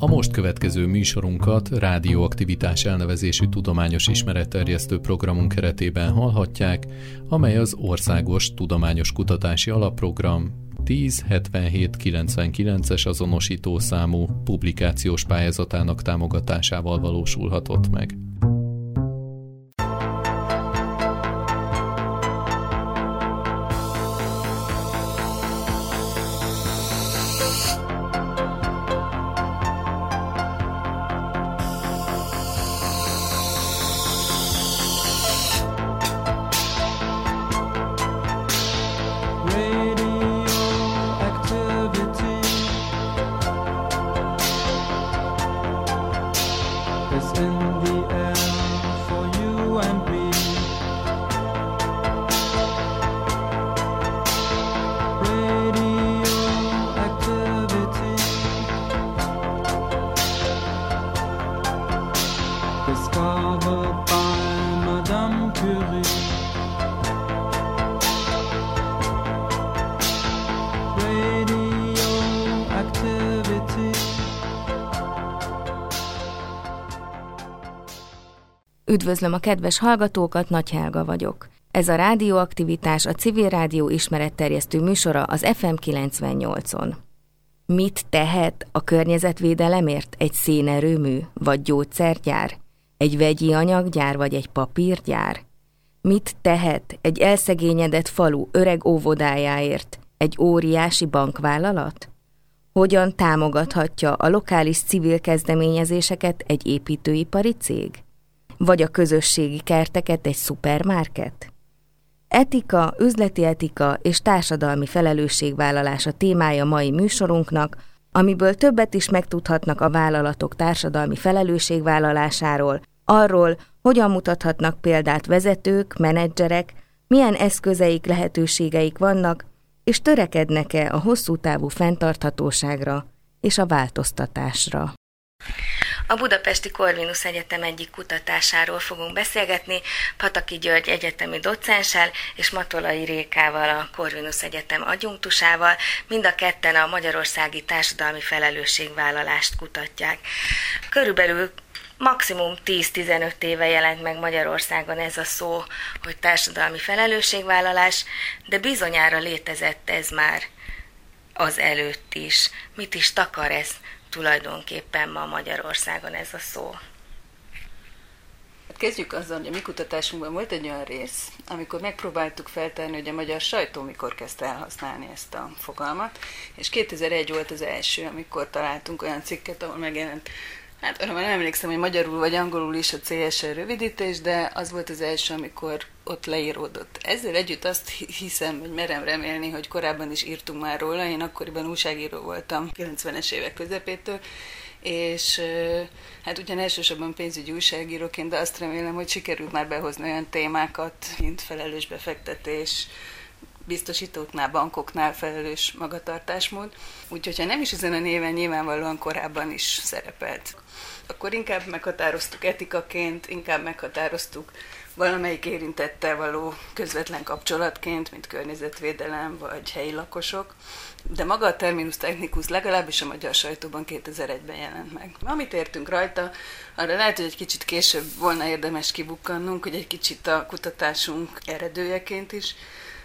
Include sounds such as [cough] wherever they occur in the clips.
A most következő műsorunkat rádióaktivitás elnevezésű tudományos ismeretterjesztő programunk keretében hallhatják, amely az Országos Tudományos Kutatási Alapprogram 107799-es azonosító számú publikációs pályázatának támogatásával valósulhatott meg. Üdvözlöm a kedves hallgatókat, Nagy Helga vagyok. Ez a rádióaktivitás a civil rádió ismeretterjesztő műsora az FM 98-on. Mit tehet a környezetvédelemért egy szénerőmű vagy gyógyszergyár, egy vegyi anyaggyár vagy egy papírgyár? Mit tehet egy elszegényedett falu öreg óvodájáért egy óriási bankvállalat? Hogyan támogathatja a lokális civil kezdeményezéseket egy építőipari cég? Vagy a közösségi kerteket egy szupermarket? Etika, üzleti etika és társadalmi felelősségvállalás a témája mai műsorunknak, amiből többet is megtudhatnak a vállalatok társadalmi felelősségvállalásáról, arról, hogyan mutathatnak példát vezetők, menedzserek, milyen eszközeik, lehetőségeik vannak, és törekednek-e a hosszú távú fenntarthatóságra és a változtatásra. A Budapesti Corvinus Egyetem egyik kutatásáról fogunk beszélgetni, Pataki György egyetemi docenssel és Matolai Rékával, a Corvinus Egyetem adjunktusával. Mind a ketten a magyarországi társadalmi felelősségvállalást kutatják. Körülbelül maximum 10-15 éve jelent meg Magyarországon ez a szó, hogy társadalmi felelősségvállalás, de bizonyára létezett ez már az előtt is. Mit is takar ez? Tulajdonképpen ma Magyarországon ez a szó? Hát kezdjük azzal, hogy a mi kutatásunkban volt egy olyan rész, amikor megpróbáltuk feltárni, hogy a magyar sajtó mikor kezdte elhasználni ezt a fogalmat, és 2001 volt az első, amikor találtunk olyan cikket, ahol megjelent Hát arra nem emlékszem, hogy magyarul vagy angolul is a CSR rövidítés, de az volt az első, amikor ott leíródott. Ezzel együtt azt hiszem, hogy merem remélni, hogy korábban is írtunk már róla, én akkoriban újságíró voltam 90-es évek közepétől, és hát ugyan elsősorban pénzügyi újságíróként, de azt remélem, hogy sikerült már behozni olyan témákat, mint felelős befektetés, biztosítóknál, bankoknál felelős magatartásmód. Úgyhogy ha nem is ezen a néven nyilvánvalóan korábban is szerepelt. Akkor inkább meghatároztuk etikaként, inkább meghatároztuk valamelyik érintettel való közvetlen kapcsolatként, mint környezetvédelem vagy helyi lakosok, de maga a terminus technicus legalábbis a magyar sajtóban 2001-ben jelent meg. Amit értünk rajta, arra lehet, hogy egy kicsit később volna érdemes kibukkannunk, hogy egy kicsit a kutatásunk eredőjeként is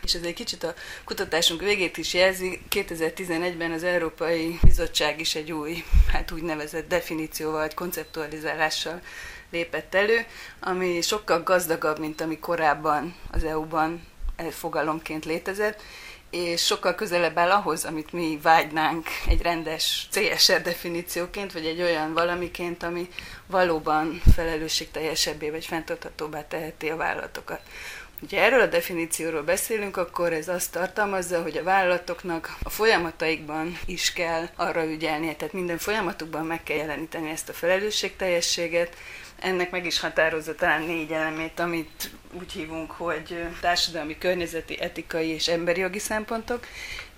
és ez egy kicsit a kutatásunk végét is jelzi. 2011-ben az Európai Bizottság is egy új, hát úgynevezett definícióval, vagy konceptualizálással lépett elő, ami sokkal gazdagabb, mint ami korábban az EU-ban fogalomként létezett, és sokkal közelebb áll ahhoz, amit mi vágynánk egy rendes CSR definícióként, vagy egy olyan valamiként, ami valóban felelősségteljesebbé vagy fenntarthatóbbá teheti a vállalatokat. Ugye erről a definícióról beszélünk, akkor ez azt tartalmazza, hogy a vállalatoknak a folyamataikban is kell arra ügyelni, tehát minden folyamatukban meg kell jeleníteni ezt a felelősségteljességet, ennek meg is határozza talán négy elemét, amit úgy hívunk, hogy társadalmi, környezeti, etikai és emberi jogi szempontok,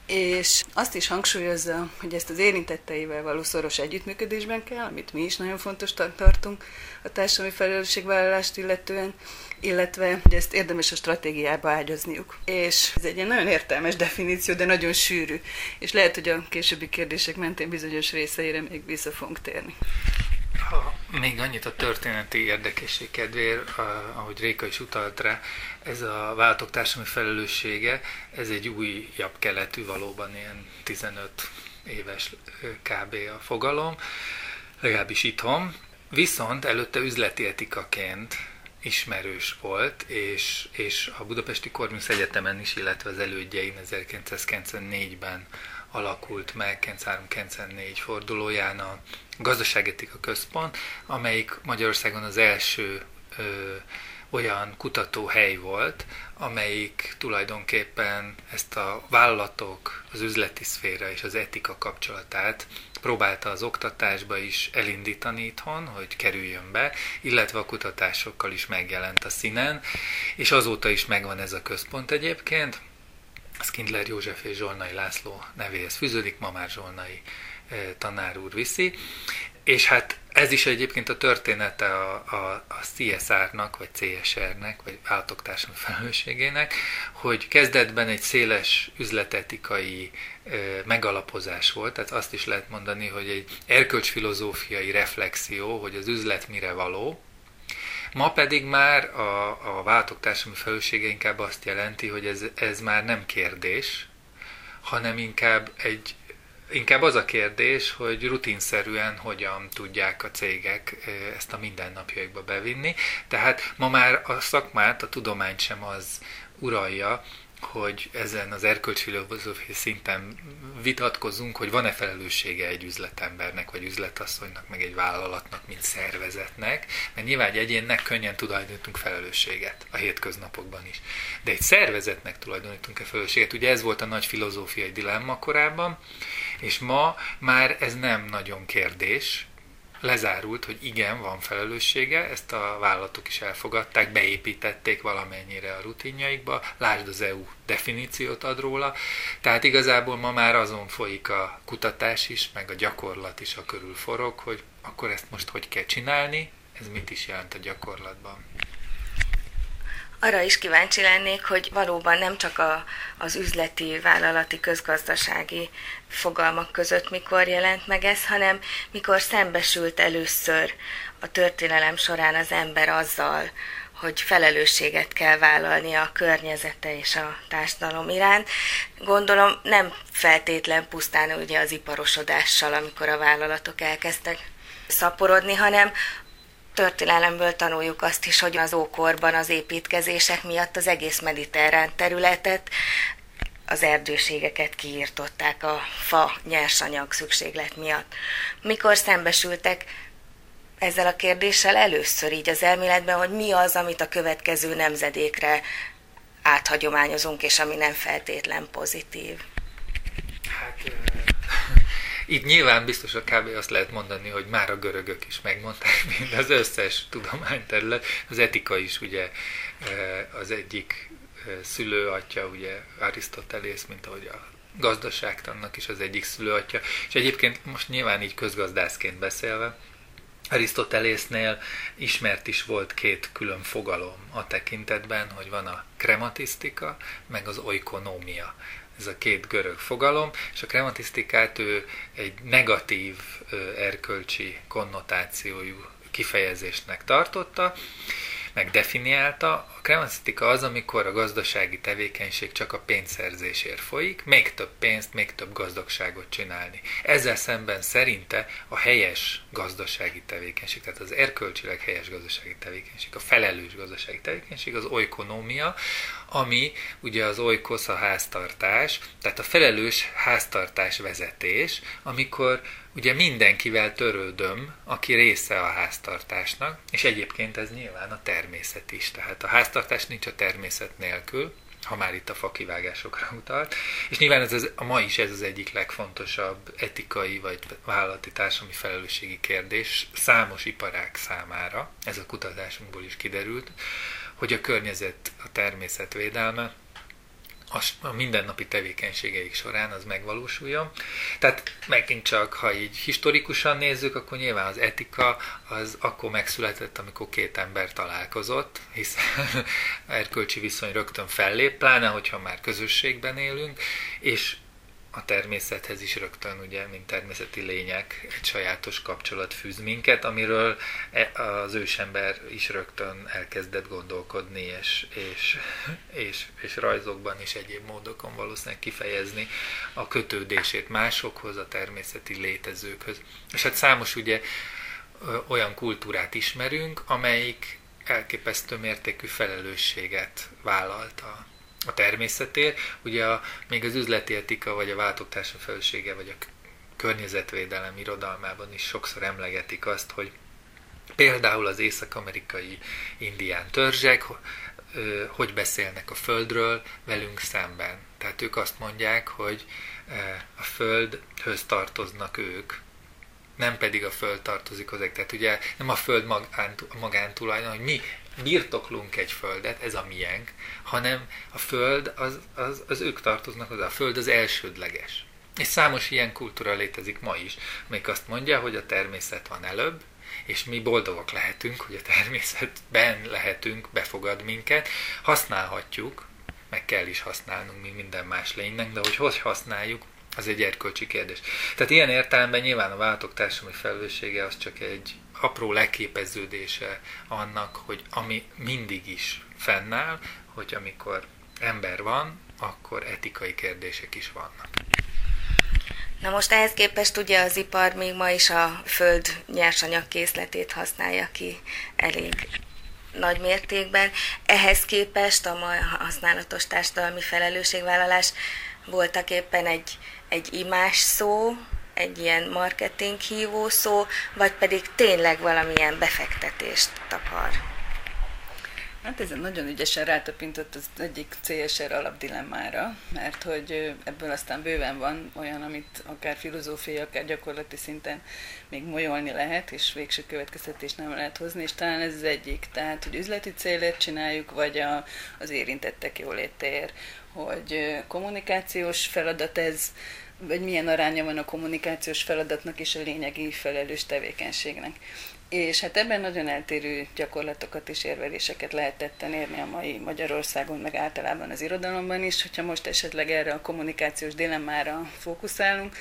és azt is hangsúlyozza, hogy ezt az érintetteivel való szoros együttműködésben kell, amit mi is nagyon fontos tartunk a társadalmi felelősségvállalást illetően, illetve hogy ezt érdemes a stratégiába ágyazniuk. És ez egy ilyen nagyon értelmes definíció, de nagyon sűrű, és lehet, hogy a későbbi kérdések mentén bizonyos részeire még vissza fogunk térni. Még annyit a történeti érdekesség kedvéért, ahogy Réka is utalt rá, ez a váltok társadalmi felelőssége, ez egy újabb keletű, valóban ilyen 15 éves kb. a fogalom, legalábbis itthon. Viszont előtte üzleti etikaként ismerős volt, és, és a Budapesti Korvinsz Egyetemen is, illetve az elődjein 1994-ben alakult meg 93-94 fordulóján a Gazdaságetika Központ, amelyik Magyarországon az első ö, olyan kutatóhely volt, amelyik tulajdonképpen ezt a vállalatok, az üzleti szféra és az etika kapcsolatát próbálta az oktatásba is elindítani itthon, hogy kerüljön be, illetve a kutatásokkal is megjelent a színen, és azóta is megvan ez a központ egyébként. Skindler József és Zsolnai László nevéhez fűződik, ma már Zsolnai eh, tanár úr viszi. És hát ez is egyébként a története a, a, a CSR-nak, vagy CSR-nek, vagy állatok társadalmi felelősségének, hogy kezdetben egy széles üzletetikai e, megalapozás volt, tehát azt is lehet mondani, hogy egy erkölcsfilozófiai reflexió, hogy az üzlet mire való, Ma pedig már a, a váltok társadalmi felelőssége inkább azt jelenti, hogy ez, ez már nem kérdés, hanem inkább egy Inkább az a kérdés, hogy rutinszerűen hogyan tudják a cégek ezt a mindennapjaikba bevinni. Tehát ma már a szakmát, a tudományt sem az uralja, hogy ezen az erkölcsfilozófiai szinten vitatkozunk, hogy van-e felelőssége egy üzletembernek, vagy üzletasszonynak, meg egy vállalatnak, mint szervezetnek, mert nyilván egy egyénnek könnyen tulajdonítunk felelősséget a hétköznapokban is. De egy szervezetnek tulajdonítunk-e felelősséget? Ugye ez volt a nagy filozófiai dilemma korábban, és ma már ez nem nagyon kérdés, lezárult, hogy igen, van felelőssége, ezt a vállalatok is elfogadták, beépítették valamennyire a rutinjaikba, lásd az EU definíciót ad róla, tehát igazából ma már azon folyik a kutatás is, meg a gyakorlat is a körül forog, hogy akkor ezt most hogy kell csinálni, ez mit is jelent a gyakorlatban arra is kíváncsi lennék, hogy valóban nem csak a, az üzleti, vállalati, közgazdasági fogalmak között mikor jelent meg ez, hanem mikor szembesült először a történelem során az ember azzal, hogy felelősséget kell vállalni a környezete és a társadalom iránt. Gondolom nem feltétlen pusztán ugye az iparosodással, amikor a vállalatok elkezdtek szaporodni, hanem történelemből tanuljuk azt is, hogy az ókorban az építkezések miatt az egész mediterrán területet az erdőségeket kiírtották a fa nyersanyag szükséglet miatt. Mikor szembesültek ezzel a kérdéssel először így az elméletben, hogy mi az, amit a következő nemzedékre áthagyományozunk, és ami nem feltétlen pozitív? Itt nyilván biztos a kb. azt lehet mondani, hogy már a görögök is megmondták, [laughs] mint az összes tudományterület. Az etika is ugye eh, az egyik eh, szülőatya, ugye Arisztotelész, mint ahogy a gazdaságtannak is az egyik szülőatya. És egyébként most nyilván így közgazdászként beszélve, Arisztotelésznél ismert is volt két külön fogalom a tekintetben, hogy van a krematisztika, meg az oikonómia ez a két görög fogalom, és a krematisztikát ő egy negatív erkölcsi konnotációjú kifejezésnek tartotta, meg definiálta. A krematisztika az, amikor a gazdasági tevékenység csak a pénzszerzésért folyik, még több pénzt, még több gazdagságot csinálni. Ezzel szemben szerinte a helyes gazdasági tevékenység, tehát az erkölcsileg helyes gazdasági tevékenység, a felelős gazdasági tevékenység, az oikonómia, ami ugye az oikosz a háztartás, tehát a felelős háztartás vezetés, amikor ugye mindenkivel törődöm, aki része a háztartásnak, és egyébként ez nyilván a természet is, tehát a háztartás nincs a természet nélkül, ha már itt a fakivágásokra utalt. És nyilván ez az, a ma is ez az egyik legfontosabb etikai vagy vállalati társadalmi felelősségi kérdés számos iparák számára, ez a kutatásunkból is kiderült, hogy a környezet, a természet védelme, a mindennapi tevékenységeik során az megvalósuljon. Tehát megint csak, ha így historikusan nézzük, akkor nyilván az etika az akkor megszületett, amikor két ember találkozott, hiszen [laughs] erkölcsi viszony rögtön fellép, pláne, hogyha már közösségben élünk, és a természethez is rögtön, ugye, mint természeti lények, egy sajátos kapcsolat fűz minket, amiről e, az ősember is rögtön elkezdett gondolkodni, és, és, és, és rajzokban és egyéb módokon valószínűleg kifejezni a kötődését másokhoz, a természeti létezőkhöz. És hát számos ugye olyan kultúrát ismerünk, amelyik elképesztő mértékű felelősséget vállalt a a természetért. Ugye a, még az üzleti etika, vagy a váltótársa felelőssége, vagy a környezetvédelem irodalmában is sokszor emlegetik azt, hogy például az észak-amerikai indián törzsek hogy beszélnek a Földről velünk szemben. Tehát ők azt mondják, hogy a Földhöz tartoznak ők, nem pedig a Föld tartozik hozzá. Tehát ugye nem a Föld magántulajdon, hogy mi birtoklunk egy földet, ez a miénk, hanem a föld, az, az, az ők tartoznak hozzá, a föld az elsődleges. És számos ilyen kultúra létezik ma is, még azt mondja, hogy a természet van előbb, és mi boldogok lehetünk, hogy a természetben lehetünk, befogad minket, használhatjuk, meg kell is használnunk, mint minden más lénynek, de hogy hogy használjuk, az egy erkölcsi kérdés. Tehát ilyen értelemben nyilván a váltok társadalmi felelőssége az csak egy apró leképeződése annak, hogy ami mindig is fennáll, hogy amikor ember van, akkor etikai kérdések is vannak. Na most ehhez képest ugye az ipar még ma is a föld nyersanyag készletét használja ki elég nagy mértékben. Ehhez képest a ma használatos társadalmi felelősségvállalás voltak éppen egy, egy imás szó, egy ilyen marketing hívó szó, vagy pedig tényleg valamilyen befektetést takar? Hát ez nagyon ügyesen rátapintott az egyik CSR alapdilemmára, mert hogy ebből aztán bőven van olyan, amit akár filozófiai, akár gyakorlati szinten még molyolni lehet, és végső következtetést nem lehet hozni, és talán ez az egyik. Tehát, hogy üzleti célért csináljuk, vagy a, az érintettek jólétér, hogy kommunikációs feladat ez, vagy milyen aránya van a kommunikációs feladatnak és a lényegi felelős tevékenységnek. És hát ebben nagyon eltérő gyakorlatokat és érveléseket lehet tetten érni a mai Magyarországon, meg általában az irodalomban is. Hogyha most esetleg erre a kommunikációs dilemmára fókuszálunk,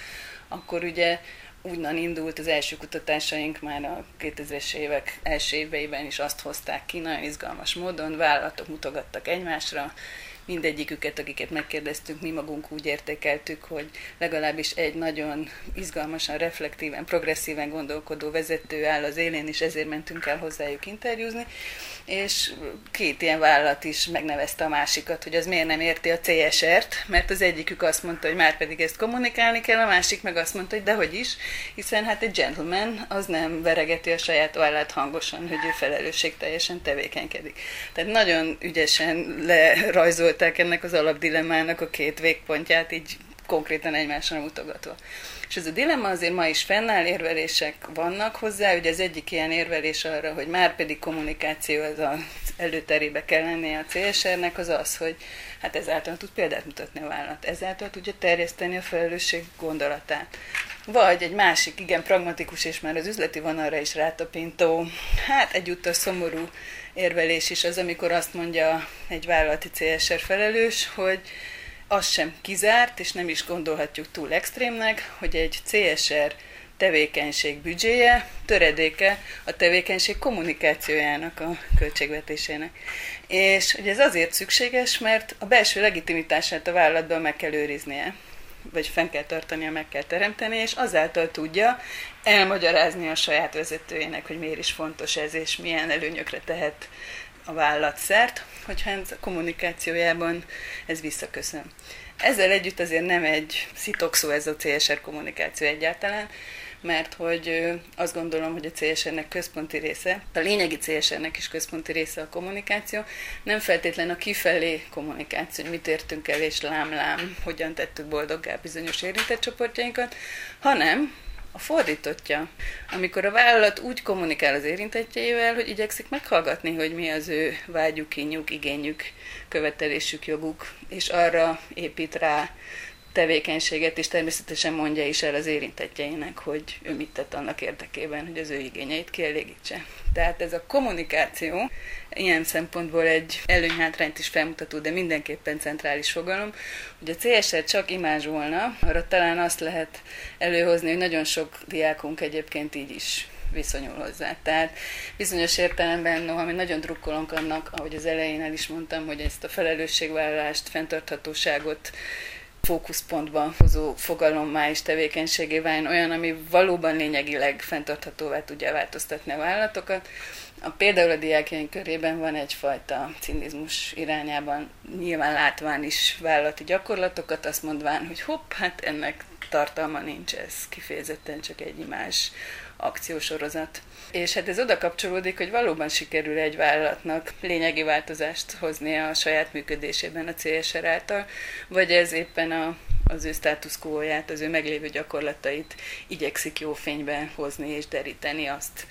akkor ugye úgynán indult az első kutatásaink már a 2000-es évek első éveiben is azt hozták ki, nagyon izgalmas módon, vállalatok mutogattak egymásra, mindegyiküket, akiket megkérdeztünk, mi magunk úgy értékeltük, hogy legalábbis egy nagyon izgalmasan, reflektíven, progresszíven gondolkodó vezető áll az élén, és ezért mentünk el hozzájuk interjúzni, és két ilyen vállalat is megnevezte a másikat, hogy az miért nem érti a CSR-t, mert az egyikük azt mondta, hogy már pedig ezt kommunikálni kell, a másik meg azt mondta, hogy dehogy is, hiszen hát egy gentleman az nem veregeti a saját vállát hangosan, hogy ő felelősség teljesen tevékenykedik. Tehát nagyon ügyesen lerajzolt megtöltek ennek az alapdilemmának a két végpontját, így konkrétan egymásra mutogatva. És ez a dilemma azért ma is fennáll, érvelések vannak hozzá, ugye az egyik ilyen érvelés arra, hogy már pedig kommunikáció az az előterébe kell lennie a CSR-nek, az az, hogy hát ezáltal tud példát mutatni a vállalat, ezáltal tudja terjeszteni a felelősség gondolatát. Vagy egy másik, igen pragmatikus és már az üzleti vonalra is rátapintó, hát egyúttal szomorú érvelés is az, amikor azt mondja egy vállalati CSR felelős, hogy az sem kizárt, és nem is gondolhatjuk túl extrémnek, hogy egy CSR tevékenység büdzséje töredéke a tevékenység kommunikációjának, a költségvetésének. És ugye ez azért szükséges, mert a belső legitimitását a vállalatban meg kell őriznie vagy fenn kell tartania, meg kell teremteni, és azáltal tudja elmagyarázni a saját vezetőjének, hogy miért is fontos ez, és milyen előnyökre tehet a vállalat szert, hogyha ez a kommunikációjában ez visszaköszön. Ezzel együtt azért nem egy szitokszó ez a CSR kommunikáció egyáltalán, mert hogy azt gondolom, hogy a CSR-nek központi része, a lényegi CSR-nek is központi része a kommunikáció, nem feltétlen a kifelé kommunikáció, hogy mit értünk el, és lám-lám, hogyan tettük boldoggá bizonyos érintett csoportjainkat, hanem a fordítottja. Amikor a vállalat úgy kommunikál az érintettjeivel, hogy igyekszik meghallgatni, hogy mi az ő vágyuk, kínjuk, igényük, követelésük, joguk, és arra épít rá tevékenységet, és természetesen mondja is el az érintettjeinek, hogy ő mit tett annak érdekében, hogy az ő igényeit kielégítse. Tehát ez a kommunikáció ilyen szempontból egy előnyhátrányt is felmutató, de mindenképpen centrális fogalom, hogy a CSR csak imázsolna, arra talán azt lehet előhozni, hogy nagyon sok diákunk egyébként így is viszonyul hozzá. Tehát bizonyos értelemben, noha mi nagyon drukkolunk annak, ahogy az elején el is mondtam, hogy ezt a felelősségvállalást, fenntarthatóságot fókuszpontban hozó fogalommá és tevékenységé váljon olyan, ami valóban lényegileg fenntarthatóvá tudja változtatni a vállalatokat. A, például a diákjaink körében van egyfajta cinizmus irányában, nyilván látván is vállalati gyakorlatokat, azt mondván, hogy hopp, hát ennek tartalma nincs, ez kifejezetten csak egy imás akciósorozat. És hát ez oda kapcsolódik, hogy valóban sikerül egy vállalatnak lényegi változást hozni a saját működésében a CSR által, vagy ez éppen a, az ő státuszkóját, az ő meglévő gyakorlatait igyekszik jó fénybe hozni és deríteni azt,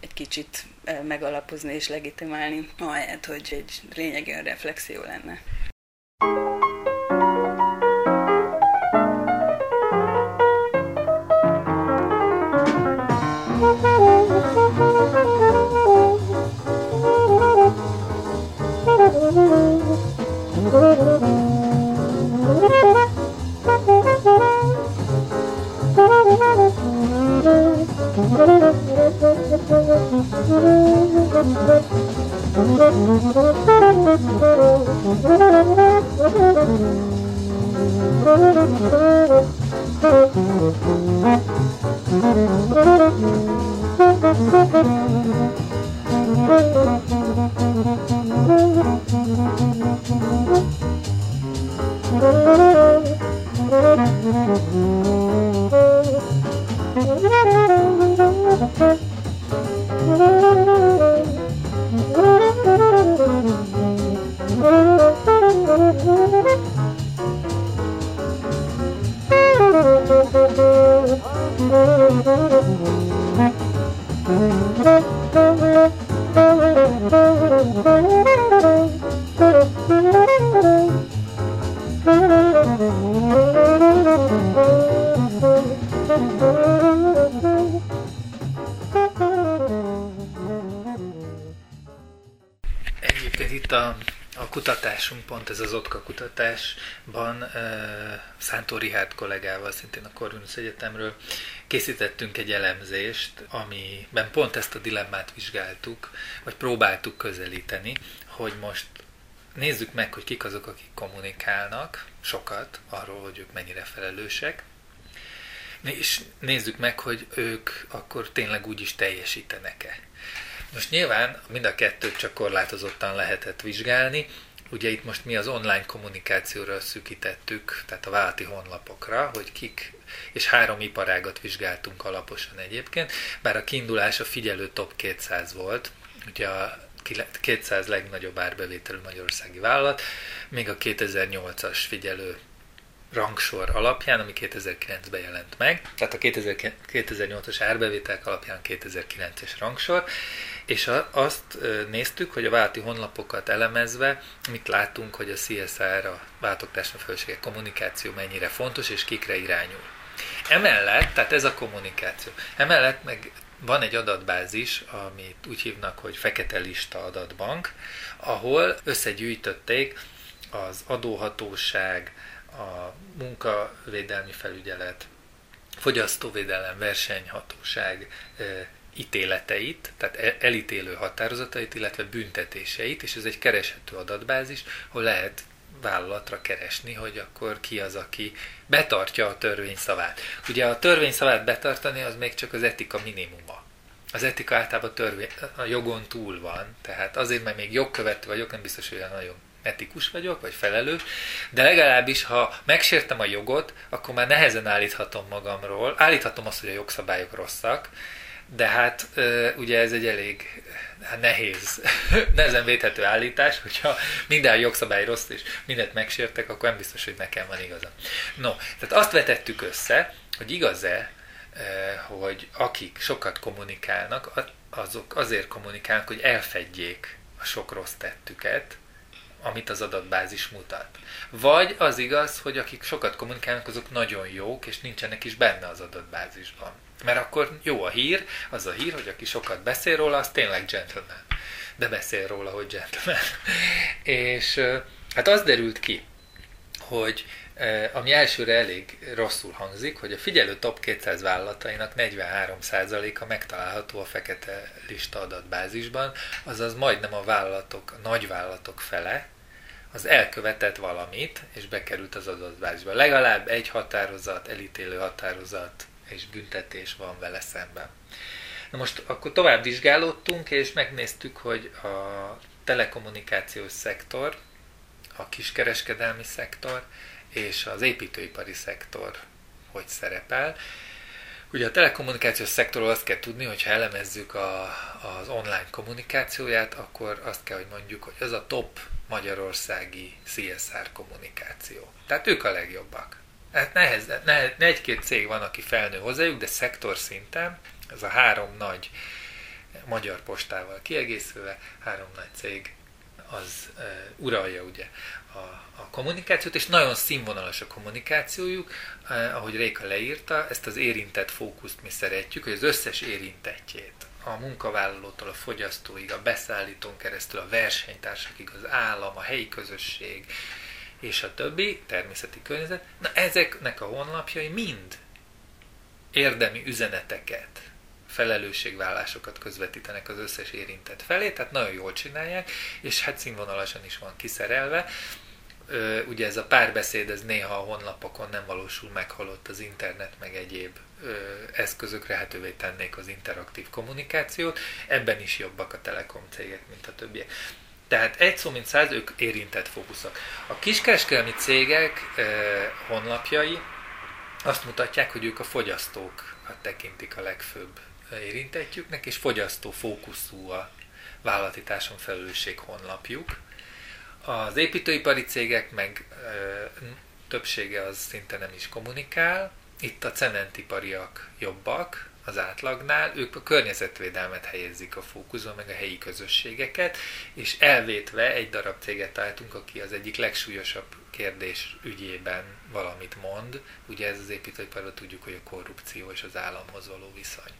egy kicsit eh, megalapozni és legitimálni, ahelyett, hogy egy lényegi reflexió lenne. Pont ez az OTKA kutatásban Szántó Rihárd kollégával, szintén a Corvinus Egyetemről készítettünk egy elemzést, amiben pont ezt a dilemmát vizsgáltuk, vagy próbáltuk közelíteni, hogy most nézzük meg, hogy kik azok, akik kommunikálnak sokat arról, hogy ők mennyire felelősek, és nézzük meg, hogy ők akkor tényleg úgy is teljesítenek-e. Most nyilván mind a kettőt csak korlátozottan lehetett vizsgálni, Ugye itt most mi az online kommunikációra szűkítettük, tehát a válti honlapokra, hogy kik, és három iparágat vizsgáltunk alaposan egyébként, bár a kiindulás a figyelő top 200 volt, ugye a 200 legnagyobb árbevételű magyarországi vállalat, még a 2008-as figyelő rangsor alapján, ami 2009-ben jelent meg, tehát a 2008-as árbevételek alapján 2009-es rangsor, és azt néztük, hogy a válti honlapokat elemezve mit látunk, hogy a CSR, a váltok társadalmi kommunikáció mennyire fontos, és kikre irányul. Emellett, tehát ez a kommunikáció, emellett meg van egy adatbázis, amit úgy hívnak, hogy fekete lista adatbank, ahol összegyűjtötték az adóhatóság, a munkavédelmi felügyelet, fogyasztóvédelem, versenyhatóság ítéleteit, tehát e- elítélő határozatait, illetve büntetéseit, és ez egy kereshető adatbázis, ahol lehet vállalatra keresni, hogy akkor ki az, aki betartja a törvény szavát. Ugye a törvény szavát betartani az még csak az etika minimuma. Az etika általában törvény, a jogon túl van, tehát azért, mert még jogkövető vagyok, nem biztos, hogy nagyon etikus vagyok, vagy felelős, de legalábbis, ha megsértem a jogot, akkor már nehezen állíthatom magamról, állíthatom azt, hogy a jogszabályok rosszak, de hát ugye ez egy elég hát nehéz, [laughs] nehezen védhető állítás, hogyha minden jogszabály rossz és mindent megsértek, akkor nem biztos, hogy nekem van igazam. No, tehát azt vetettük össze, hogy igaz-e, hogy akik sokat kommunikálnak, azok azért kommunikálnak, hogy elfedjék a sok rossz tettüket, amit az adatbázis mutat. Vagy az igaz, hogy akik sokat kommunikálnak, azok nagyon jók, és nincsenek is benne az adatbázisban. Mert akkor jó a hír, az a hír, hogy aki sokat beszél róla, az tényleg gentleman. De beszél róla, hogy gentleman. [laughs] és hát az derült ki, hogy ami elsőre elég rosszul hangzik, hogy a figyelő top 200 vállalatainak 43%-a megtalálható a fekete lista adatbázisban, azaz majdnem a vállalatok, a nagyvállalatok fele, az elkövetett valamit, és bekerült az adatbázisba. Legalább egy határozat, elítélő határozat és büntetés van vele szemben. Na most akkor tovább vizsgálódtunk, és megnéztük, hogy a telekommunikációs szektor, a kiskereskedelmi szektor és az építőipari szektor hogy szerepel. Ugye a telekommunikációs szektorról azt kell tudni, hogy ha elemezzük a, az online kommunikációját, akkor azt kell, hogy mondjuk, hogy az a top magyarországi CSR kommunikáció. Tehát ők a legjobbak. Hát nehez, ne, egy-két cég van, aki felnő hozzájuk, de szektor szinten, ez a három nagy magyar postával kiegészülve, három nagy cég, az uh, uralja ugye a, a kommunikációt, és nagyon színvonalas a kommunikációjuk, uh, ahogy Réka leírta, ezt az érintett fókuszt mi szeretjük, hogy az összes érintettjét, a munkavállalótól a fogyasztóig, a beszállítón keresztül, a versenytársakig, az állam, a helyi közösség, és a többi, természeti környezet, na ezeknek a honlapjai mind érdemi üzeneteket, felelősségvállásokat közvetítenek az összes érintett felé, tehát nagyon jól csinálják, és hát színvonalasan is van kiszerelve. Ugye ez a párbeszéd, ez néha a honlapokon nem valósul meg, holott az internet meg egyéb eszközök lehetővé tennék az interaktív kommunikációt. Ebben is jobbak a telekom cégek, mint a többiek. Tehát egy szó mint száz, ők érintett fókuszok. A kiskereskedelmi cégek honlapjai azt mutatják, hogy ők a fogyasztókat tekintik a legfőbb érintettjüknek, és fogyasztó fókuszú a vállalati felelősség honlapjuk. Az építőipari cégek meg ö, többsége az szinte nem is kommunikál. Itt a cementipariak jobbak, az átlagnál, ők a környezetvédelmet helyezik a fókuszba, meg a helyi közösségeket, és elvétve egy darab céget találtunk, aki az egyik legsúlyosabb kérdés ügyében valamit mond. Ugye ez az építőiparban tudjuk, hogy a korrupció és az államhoz való viszony.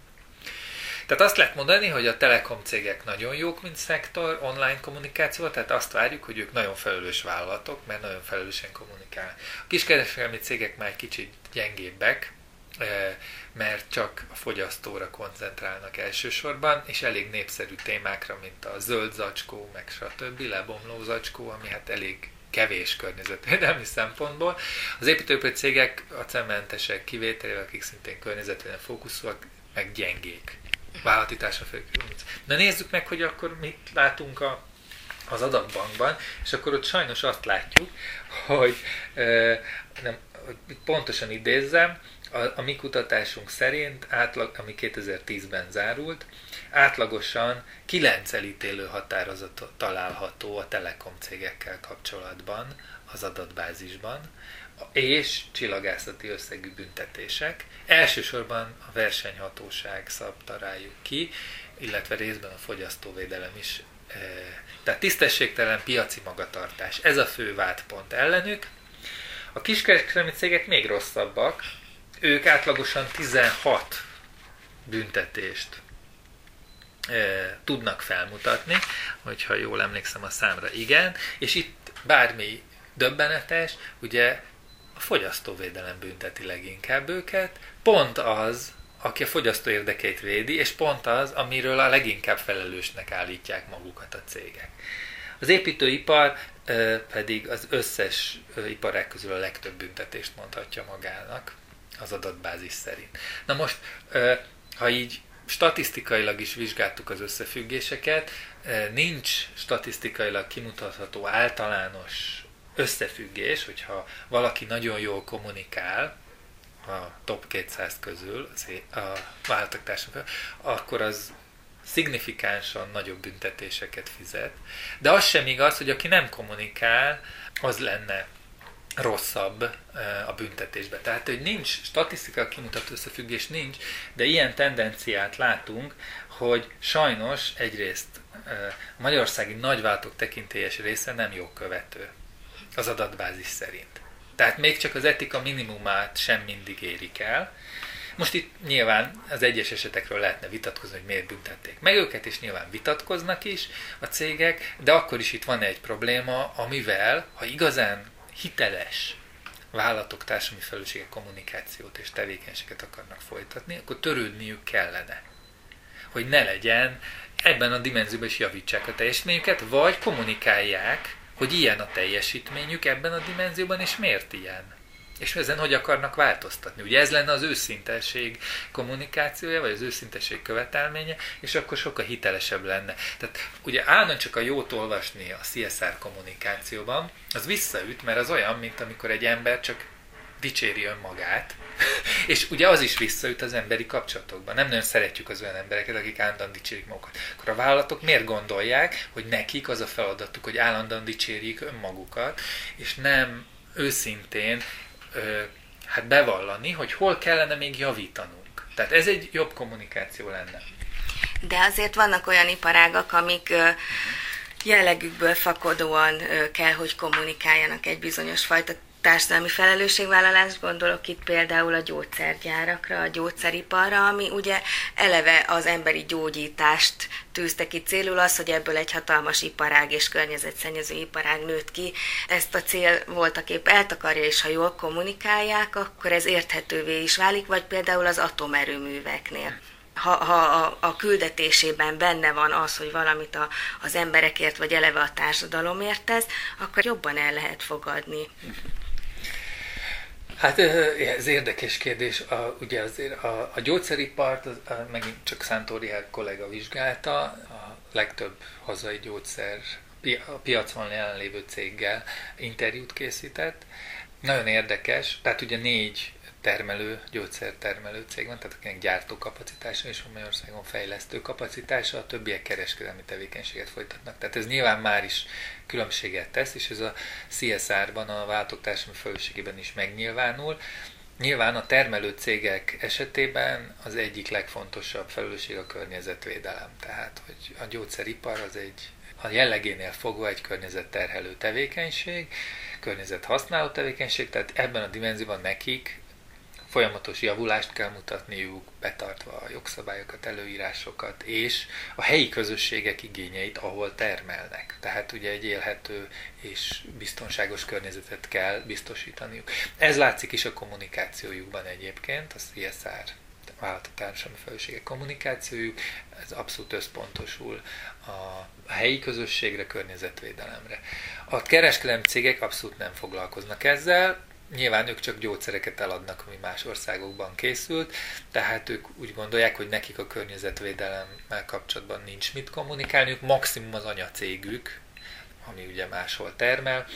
Tehát azt lehet mondani, hogy a telekom cégek nagyon jók, mint szektor online kommunikációval, tehát azt várjuk, hogy ők nagyon felelős vállalatok, mert nagyon felelősen kommunikál. A kiskereskedelmi cégek már kicsit gyengébbek, eh, mert csak a fogyasztóra koncentrálnak elsősorban, és elég népszerű témákra, mint a zöld zacskó, meg stb. lebomló zacskó, ami hát elég kevés környezetvédelmi [laughs] szempontból. Az építőipari cégek, a cementesek kivételével, akik szintén környezetvédelmi fókuszúak, meg gyengék vállalati társadalmi Na nézzük meg, hogy akkor mit látunk a, az adatbankban, és akkor ott sajnos azt látjuk, hogy, e, nem, hogy pontosan idézzem, a, a mi kutatásunk szerint, átlag, ami 2010-ben zárult, átlagosan 9 elítélő határozat található a telekom cégekkel kapcsolatban az adatbázisban, és csillagászati összegű büntetések. Elsősorban a versenyhatóság szabta rájuk ki, illetve részben a fogyasztóvédelem is. Eh, tehát tisztességtelen piaci magatartás. Ez a fő vádpont ellenük. A kiskereskedelmi cégek még rosszabbak. Ők átlagosan 16 büntetést e, tudnak felmutatni, hogyha jól emlékszem a számra, igen, és itt bármi döbbenetes, ugye a fogyasztóvédelem bünteti leginkább őket, pont az, aki a fogyasztó érdekeit védi, és pont az, amiről a leginkább felelősnek állítják magukat a cégek. Az építőipar pedig az összes iparák közül a legtöbb büntetést mondhatja magának az adatbázis szerint. Na most, ha így statisztikailag is vizsgáltuk az összefüggéseket, nincs statisztikailag kimutatható általános összefüggés, hogyha valaki nagyon jól kommunikál a top 200 közül a vállalatok akkor az szignifikánsan nagyobb büntetéseket fizet. De az sem igaz, hogy aki nem kommunikál, az lenne rosszabb a büntetésbe. Tehát, hogy nincs, statisztika kimutató összefüggés nincs, de ilyen tendenciát látunk, hogy sajnos egyrészt a magyarországi nagyváltók tekintélyes része nem jogkövető az adatbázis szerint. Tehát még csak az etika minimumát sem mindig érik el. Most itt nyilván az egyes esetekről lehetne vitatkozni, hogy miért büntették meg őket, és nyilván vitatkoznak is a cégek, de akkor is itt van egy probléma, amivel, ha igazán hiteles vállalatok társadalmi felelősségek kommunikációt és tevékenységet akarnak folytatni, akkor törődniük kellene. Hogy ne legyen, ebben a dimenzióban is javítsák a teljesítményüket, vagy kommunikálják, hogy ilyen a teljesítményük ebben a dimenzióban, és miért ilyen. És ezen hogy akarnak változtatni. Ugye ez lenne az őszintesség kommunikációja, vagy az őszintesség követelménye, és akkor sokkal hitelesebb lenne. Tehát ugye állandóan csak a jót olvasni a CSR kommunikációban, az visszaüt, mert az olyan, mint amikor egy ember csak dicséri önmagát, [laughs] és ugye az is visszaüt az emberi kapcsolatokban. Nem nagyon szeretjük az olyan embereket, akik állandóan dicsérik magukat. Akkor a vállalatok miért gondolják, hogy nekik az a feladatuk, hogy állandóan dicsérjék önmagukat, és nem őszintén ö, hát bevallani, hogy hol kellene még javítanunk. Tehát ez egy jobb kommunikáció lenne. De azért vannak olyan iparágak, amik ö, jellegükből fakadóan kell, hogy kommunikáljanak egy bizonyos fajta társadalmi felelősségvállalást, gondolok itt például a gyógyszergyárakra, a gyógyszeriparra, ami ugye eleve az emberi gyógyítást tűzte ki célul az, hogy ebből egy hatalmas iparág és környezetszennyező iparág nőtt ki. Ezt a cél voltak épp eltakarja, és ha jól kommunikálják, akkor ez érthetővé is válik, vagy például az atomerőműveknél ha, ha a, a küldetésében benne van az, hogy valamit a, az emberekért, vagy eleve a társadalomért tesz, akkor jobban el lehet fogadni. Hát ez érdekes kérdés. A, ugye azért a, a gyógyszeripart az, a, megint csak Szántóri kollega vizsgálta, a legtöbb hazai gyógyszer a piacon jelenlévő céggel interjút készített. Nagyon érdekes, tehát ugye négy termelő, gyógyszertermelő cég van, tehát akinek gyártó kapacitása és Magyarországon fejlesztő kapacitása, a többiek kereskedelmi tevékenységet folytatnak. Tehát ez nyilván már is különbséget tesz, és ez a CSR-ban, a váltók társadalmi felelősségében is megnyilvánul. Nyilván a termelő cégek esetében az egyik legfontosabb felelősség a környezetvédelem. Tehát, hogy a gyógyszeripar az egy a jellegénél fogva egy környezetterhelő tevékenység, környezet használó tevékenység, tehát ebben a dimenzióban nekik folyamatos javulást kell mutatniuk, betartva a jogszabályokat, előírásokat, és a helyi közösségek igényeit, ahol termelnek. Tehát ugye egy élhető és biztonságos környezetet kell biztosítaniuk. Ez látszik is a kommunikációjukban egyébként, a CSR vállalatok társadalmi felelősségek kommunikációjuk, ez abszolút összpontosul a helyi közösségre, környezetvédelemre. A kereskedelmi cégek abszolút nem foglalkoznak ezzel, Nyilván ők csak gyógyszereket eladnak, ami más országokban készült, tehát ők úgy gondolják, hogy nekik a környezetvédelemmel kapcsolatban nincs mit kommunikálniuk, maximum az anyacégük, ami ugye máshol termel,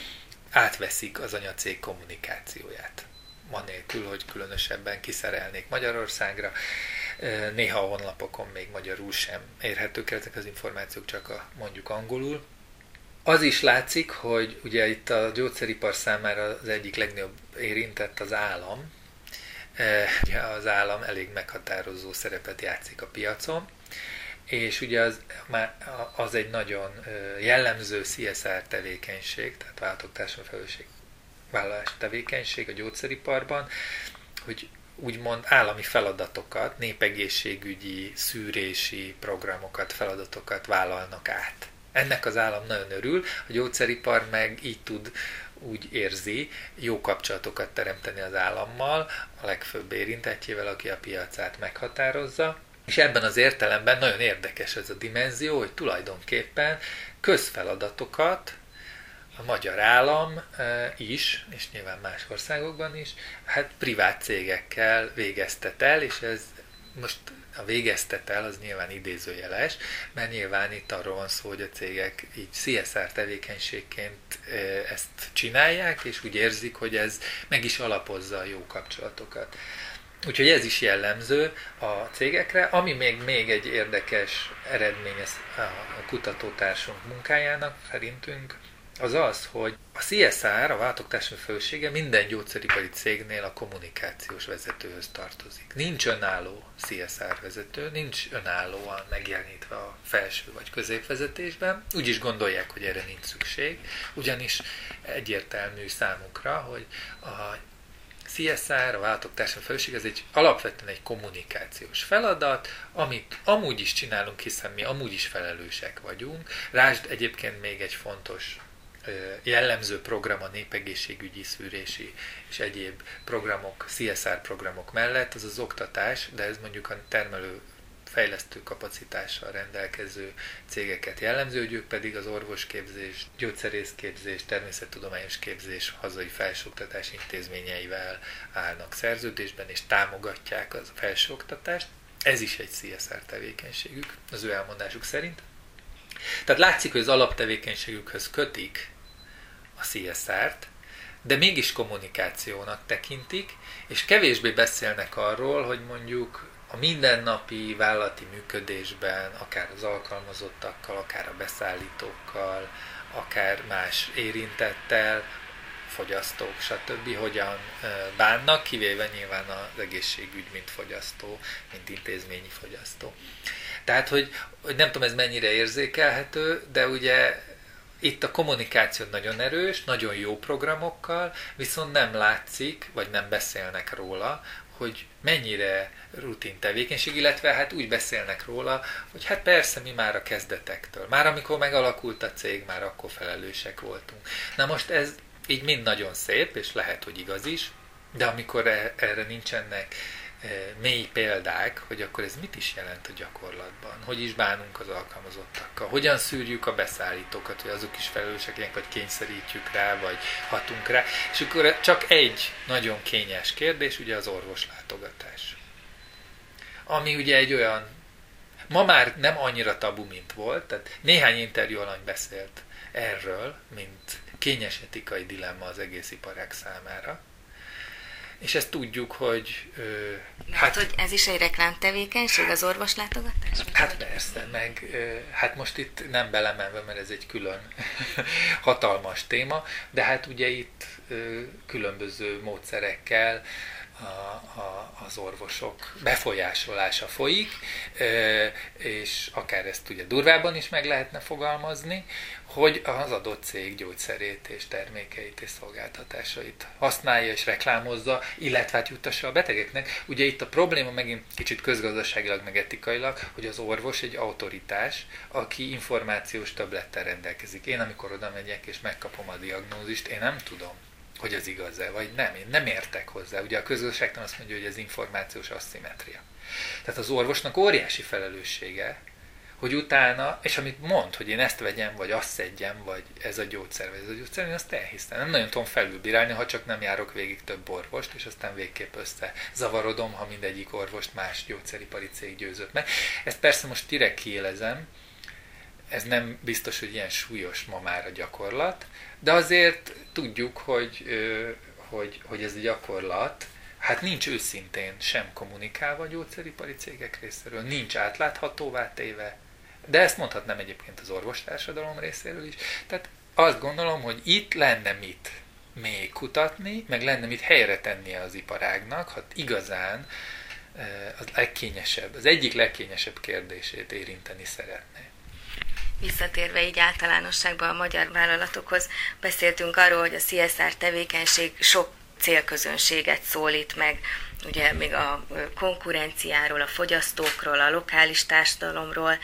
átveszik az anyacég kommunikációját. Manélkül, hogy különösebben kiszerelnék Magyarországra. Néha a honlapokon még magyarul sem érhetők ezek az információk, csak a, mondjuk angolul az is látszik, hogy ugye itt a gyógyszeripar számára az egyik legnagyobb érintett az állam. E, az állam elég meghatározó szerepet játszik a piacon, és ugye az, az egy nagyon e, jellemző CSR tevékenység, tehát váltok társadalmi felelősség vállalás tevékenység a gyógyszeriparban, hogy úgymond állami feladatokat, népegészségügyi, szűrési programokat, feladatokat vállalnak át. Ennek az állam nagyon örül, a gyógyszeripar meg így tud úgy érzi, jó kapcsolatokat teremteni az állammal, a legfőbb érintettjével, aki a piacát meghatározza. És ebben az értelemben nagyon érdekes ez a dimenzió, hogy tulajdonképpen közfeladatokat a magyar állam e, is, és nyilván más országokban is, hát privát cégekkel végeztet el, és ez most a végeztet el, az nyilván idézőjeles, mert nyilván itt arról van szó, hogy a cégek így CSR tevékenységként ezt csinálják, és úgy érzik, hogy ez meg is alapozza a jó kapcsolatokat. Úgyhogy ez is jellemző a cégekre. Ami még, még egy érdekes eredmény a kutatótársunk munkájának szerintünk, az az, hogy a CSR, a váltok társadalmi felelőssége minden gyógyszeripari cégnél a kommunikációs vezetőhöz tartozik. Nincs önálló CSR vezető, nincs önállóan megjelenítve a felső vagy középvezetésben. Úgy is gondolják, hogy erre nincs szükség, ugyanis egyértelmű számukra, hogy a CSR, a váltok társadalmi felelősség, ez egy alapvetően egy kommunikációs feladat, amit amúgy is csinálunk, hiszen mi amúgy is felelősek vagyunk. Rásd egyébként még egy fontos jellemző program a népegészségügyi szűrési és egyéb programok, CSR programok mellett, az az oktatás, de ez mondjuk a termelő fejlesztő kapacitással rendelkező cégeket jellemző, hogy ők pedig az orvosképzés, gyógyszerészképzés, természettudományos képzés hazai felsőoktatás intézményeivel állnak szerződésben, és támogatják az felsőoktatást. Ez is egy CSR tevékenységük, az ő elmondásuk szerint. Tehát látszik, hogy az alaptevékenységükhöz kötik a CSR-t, de mégis kommunikációnak tekintik, és kevésbé beszélnek arról, hogy mondjuk a mindennapi vállalati működésben, akár az alkalmazottakkal, akár a beszállítókkal, akár más érintettel, fogyasztók, stb. hogyan bánnak, kivéve nyilván az egészségügy, mint fogyasztó, mint intézményi fogyasztó. Tehát, hogy, hogy nem tudom, ez mennyire érzékelhető, de ugye itt a kommunikáció nagyon erős, nagyon jó programokkal, viszont nem látszik, vagy nem beszélnek róla, hogy mennyire rutin tevékenység, illetve hát úgy beszélnek róla, hogy hát persze mi már a kezdetektől, már amikor megalakult a cég, már akkor felelősek voltunk. Na most ez így mind nagyon szép, és lehet, hogy igaz is, de amikor e- erre nincsenek mély példák, hogy akkor ez mit is jelent a gyakorlatban, hogy is bánunk az alkalmazottakkal, hogyan szűrjük a beszállítókat, hogy azok is felelősek ilyenek, vagy kényszerítjük rá, vagy hatunk rá. És akkor csak egy nagyon kényes kérdés, ugye az orvoslátogatás. Ami ugye egy olyan, ma már nem annyira tabu, mint volt, tehát néhány interjú alany beszélt erről, mint kényes etikai dilemma az egész iparág számára, és ezt tudjuk, hogy... Ö, hát, hogy ez is egy reklámtevékenység, az orvoslátogatás? Hát persze, meg hát most itt nem belemenve, mert ez egy külön [laughs] hatalmas téma, de hát ugye itt különböző módszerekkel a, az orvosok befolyásolása folyik, és akár ezt ugye durvában is meg lehetne fogalmazni, hogy az adott cég gyógyszerét és termékeit és szolgáltatásait használja és reklámozza, illetve hát juttassa a betegeknek. Ugye itt a probléma megint kicsit közgazdaságilag, meg etikailag, hogy az orvos egy autoritás, aki információs többlettel rendelkezik. Én amikor oda megyek és megkapom a diagnózist, én nem tudom, hogy ez igaz-e, vagy nem. Én nem értek hozzá. Ugye a közösségtan azt mondja, hogy ez információs asszimetria. Tehát az orvosnak óriási felelőssége, hogy utána, és amit mond, hogy én ezt vegyem, vagy azt szedjem, vagy ez a gyógyszer, vagy ez a gyógyszer, én azt elhiszem. Nem nagyon tudom felülbírálni, ha csak nem járok végig több orvost, és aztán végképp össze zavarodom, ha mindegyik orvost más gyógyszeripari cég győzött meg. Ezt persze most direkt kiélezem, ez nem biztos, hogy ilyen súlyos ma már a gyakorlat, de azért tudjuk, hogy, hogy, hogy ez a gyakorlat, hát nincs őszintén sem kommunikálva a gyógyszeripari cégek részéről, nincs átláthatóvá téve, de ezt mondhatnám egyébként az orvostársadalom részéről is. Tehát azt gondolom, hogy itt lenne mit még kutatni, meg lenne mit helyre tennie az iparágnak, ha igazán az legkényesebb, az egyik legkényesebb kérdését érinteni szeretné. Visszatérve így általánosságban a magyar vállalatokhoz, beszéltünk arról, hogy a CSR tevékenység sok célközönséget szólít meg, ugye még a konkurenciáról, a fogyasztókról, a lokális társadalomról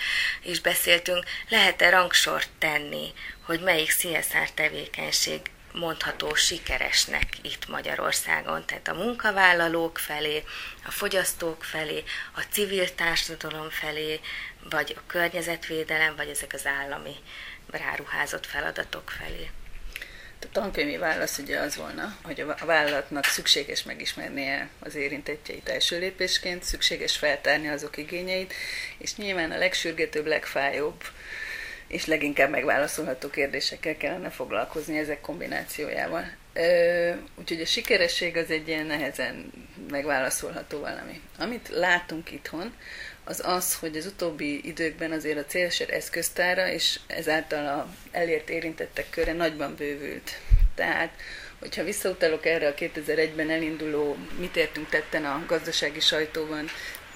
is beszéltünk. Lehet-e rangsort tenni, hogy melyik CSR tevékenység mondható sikeresnek itt Magyarországon, tehát a munkavállalók felé, a fogyasztók felé, a civil társadalom felé, vagy a környezetvédelem, vagy ezek az állami ráruházott feladatok felé. A tankönyvi válasz ugye az volna, hogy a vállalatnak szükséges megismernie az érintettjeit első lépésként, szükséges feltárni azok igényeit, és nyilván a legsürgetőbb, legfájóbb és leginkább megválaszolható kérdésekkel kellene foglalkozni ezek kombinációjával. Úgyhogy a sikeresség az egy ilyen nehezen megválaszolható valami. Amit látunk itthon, az az, hogy az utóbbi időkben azért a célser eszköztára és ezáltal a elért érintettek köre nagyban bővült. Tehát, hogyha visszautalok erre a 2001-ben elinduló Mit értünk tetten a gazdasági sajtóban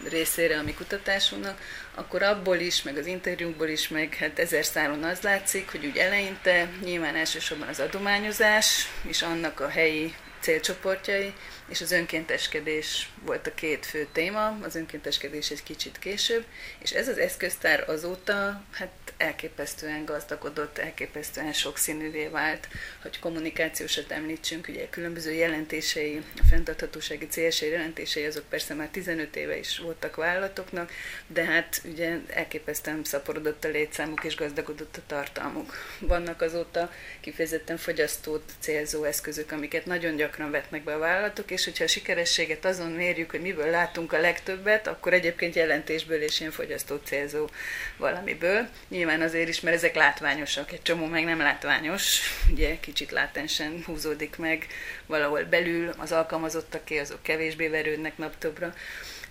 részére a mi kutatásunknak, akkor abból is, meg az interjúkból is, meg hát ezer szálon az látszik, hogy úgy eleinte nyilván elsősorban az adományozás és annak a helyi célcsoportjai, és az önkénteskedés volt a két fő téma, az önkénteskedés egy kicsit később, és ez az eszköztár azóta hát elképesztően gazdagodott, elképesztően sokszínűvé vált, hogy kommunikációsat említsünk, ugye különböző jelentései, a fenntarthatósági célsai jelentései, azok persze már 15 éve is voltak vállalatoknak, de hát ugye elképesztően szaporodott a létszámuk és gazdagodott a tartalmuk. Vannak azóta kifejezetten fogyasztót célzó eszközök, amiket nagyon gyakran vetnek be a vállalatok, és hogyha a sikerességet azon mérjük, hogy miből látunk a legtöbbet, akkor egyébként jelentésből és ilyen fogyasztó célzó valamiből. Nyilván azért is, mert ezek látványosak, egy csomó meg nem látványos, ugye kicsit látensen húzódik meg valahol belül, az alkalmazottaké, azok kevésbé verődnek naptöbbre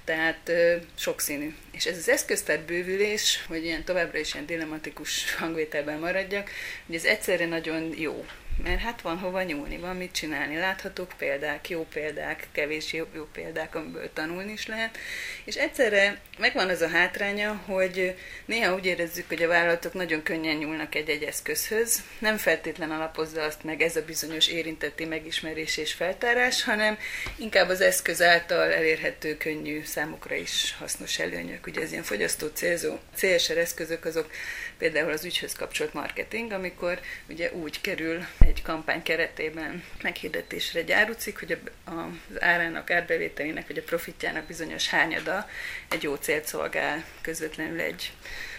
tehát ö, sokszínű. És ez az eszköztár bővülés, hogy ilyen továbbra is ilyen dilematikus hangvételben maradjak, hogy ez egyszerre nagyon jó mert hát van hova nyúlni, van mit csinálni. Láthatók példák, jó példák, kevés jó, jó példák, amiből tanulni is lehet. És egyszerre megvan az a hátránya, hogy néha úgy érezzük, hogy a vállalatok nagyon könnyen nyúlnak egy-egy eszközhöz, nem feltétlen alapozza azt meg ez a bizonyos érintetti megismerés és feltárás, hanem inkább az eszköz által elérhető könnyű számukra is hasznos előnyök. Ugye ez ilyen fogyasztó célzó CSR eszközök azok például az ügyhöz kapcsolt marketing, amikor ugye úgy kerül kampány keretében meghirdetésre egy árucik, hogy az árának, árbevételének vagy a profitjának bizonyos hányada egy jó célt szolgál, közvetlenül egy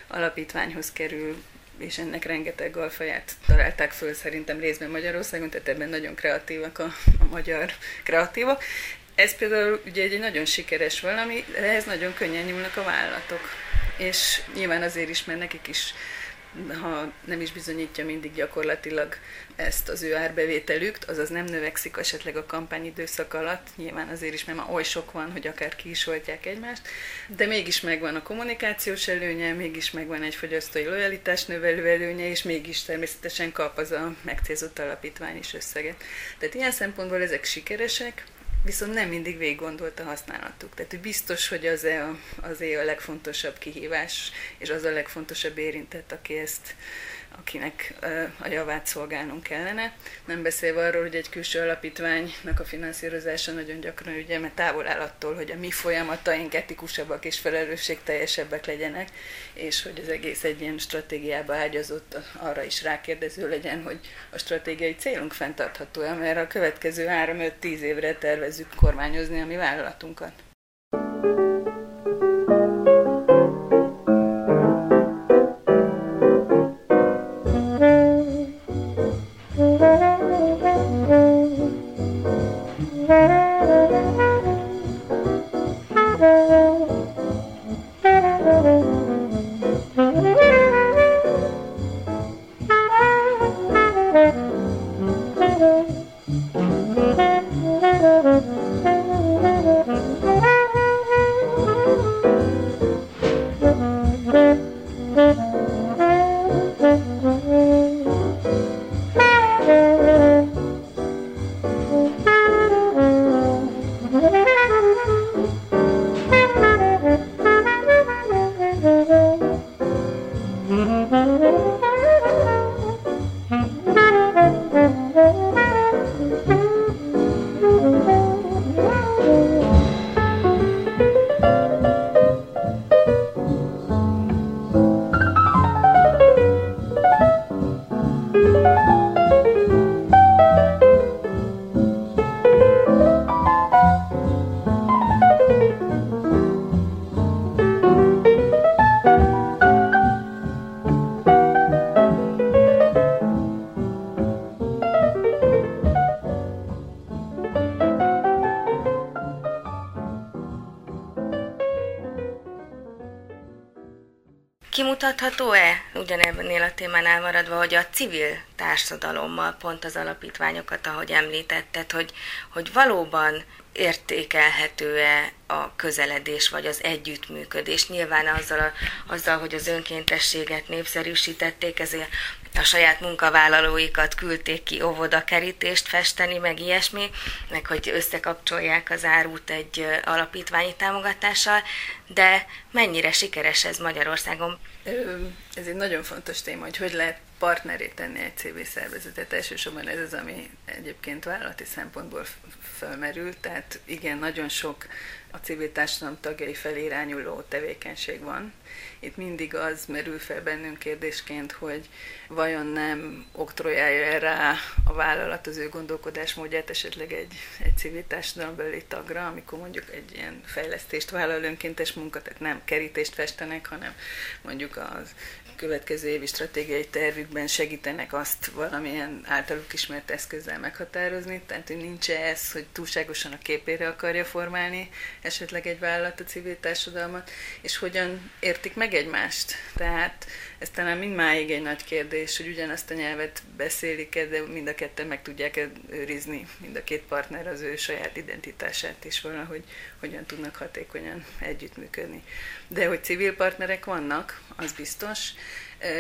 alapítványhoz kerül, és ennek rengeteg alfaját találták föl szerintem részben Magyarországon, tehát ebben nagyon kreatívak a, a magyar kreatívak. Ez például ugye egy nagyon sikeres valami, de ehhez nagyon könnyen nyúlnak a vállalatok. És nyilván azért is, mert nekik is ha nem is bizonyítja mindig gyakorlatilag ezt az ő árbevételük, azaz nem növekszik esetleg a kampányidőszak alatt, nyilván azért is, mert már oly sok van, hogy akár ki is egymást, de mégis megvan a kommunikációs előnye, mégis megvan egy fogyasztói lojalitás növelő előnye, és mégis természetesen kap az a megcélzott alapítvány is összeget. Tehát ilyen szempontból ezek sikeresek, viszont nem mindig végig gondolt a használatuk. Tehát biztos, hogy az a, az a legfontosabb kihívás, és az a legfontosabb érintett, aki ezt akinek a javát szolgálnunk kellene. Nem beszélve arról, hogy egy külső alapítványnak a finanszírozása nagyon gyakran ugye, mert távol áll attól, hogy a mi folyamataink etikusabbak és felelősségteljesebbek legyenek, és hogy az egész egy ilyen stratégiába ágyazott arra is rákérdező legyen, hogy a stratégiai célunk fenntartható-e, mert a következő 3-5-10 évre tervezzük kormányozni a mi vállalatunkat. Kimutatható-e, ugyanebben maradva, hogy a civil társadalommal, pont az alapítványokat, ahogy említetted, hogy, hogy valóban értékelhető-e a közeledés vagy az együttműködés. Nyilván azzal, a, azzal, hogy az önkéntességet népszerűsítették, ezért a saját munkavállalóikat küldték ki óvodakerítést festeni, meg ilyesmi, meg hogy összekapcsolják az árut egy alapítványi támogatással, de mennyire sikeres ez Magyarországon? Ez egy nagyon fontos téma, hogy hogy lehet partneré tenni egy civil szervezetet. Elsősorban ez az, ami egyébként vállalati szempontból felmerült, tehát igen, nagyon sok a civil társadalom tagjai felé irányuló tevékenység van. Itt mindig az merül fel bennünk kérdésként, hogy vajon nem oktrojálja rá a vállalat az ő gondolkodásmódját esetleg egy, egy civil társadalombeli tagra, amikor mondjuk egy ilyen fejlesztést vállal önkéntes munka, tehát nem kerítést festenek, hanem mondjuk az következő évi stratégiai tervükben segítenek azt valamilyen általuk ismert eszközzel meghatározni, tehát hogy nincs -e ez, hogy túlságosan a képére akarja formálni esetleg egy vállalat a civil társadalmat, és hogyan értik meg egymást. Tehát ez talán mindmáig egy nagy kérdés, hogy ugyanazt a nyelvet beszélik -e, de mind a ketten meg tudják -e őrizni, mind a két partner az ő saját identitását is valahogy hogyan tudnak hatékonyan együttműködni. De hogy civil partnerek vannak, az biztos.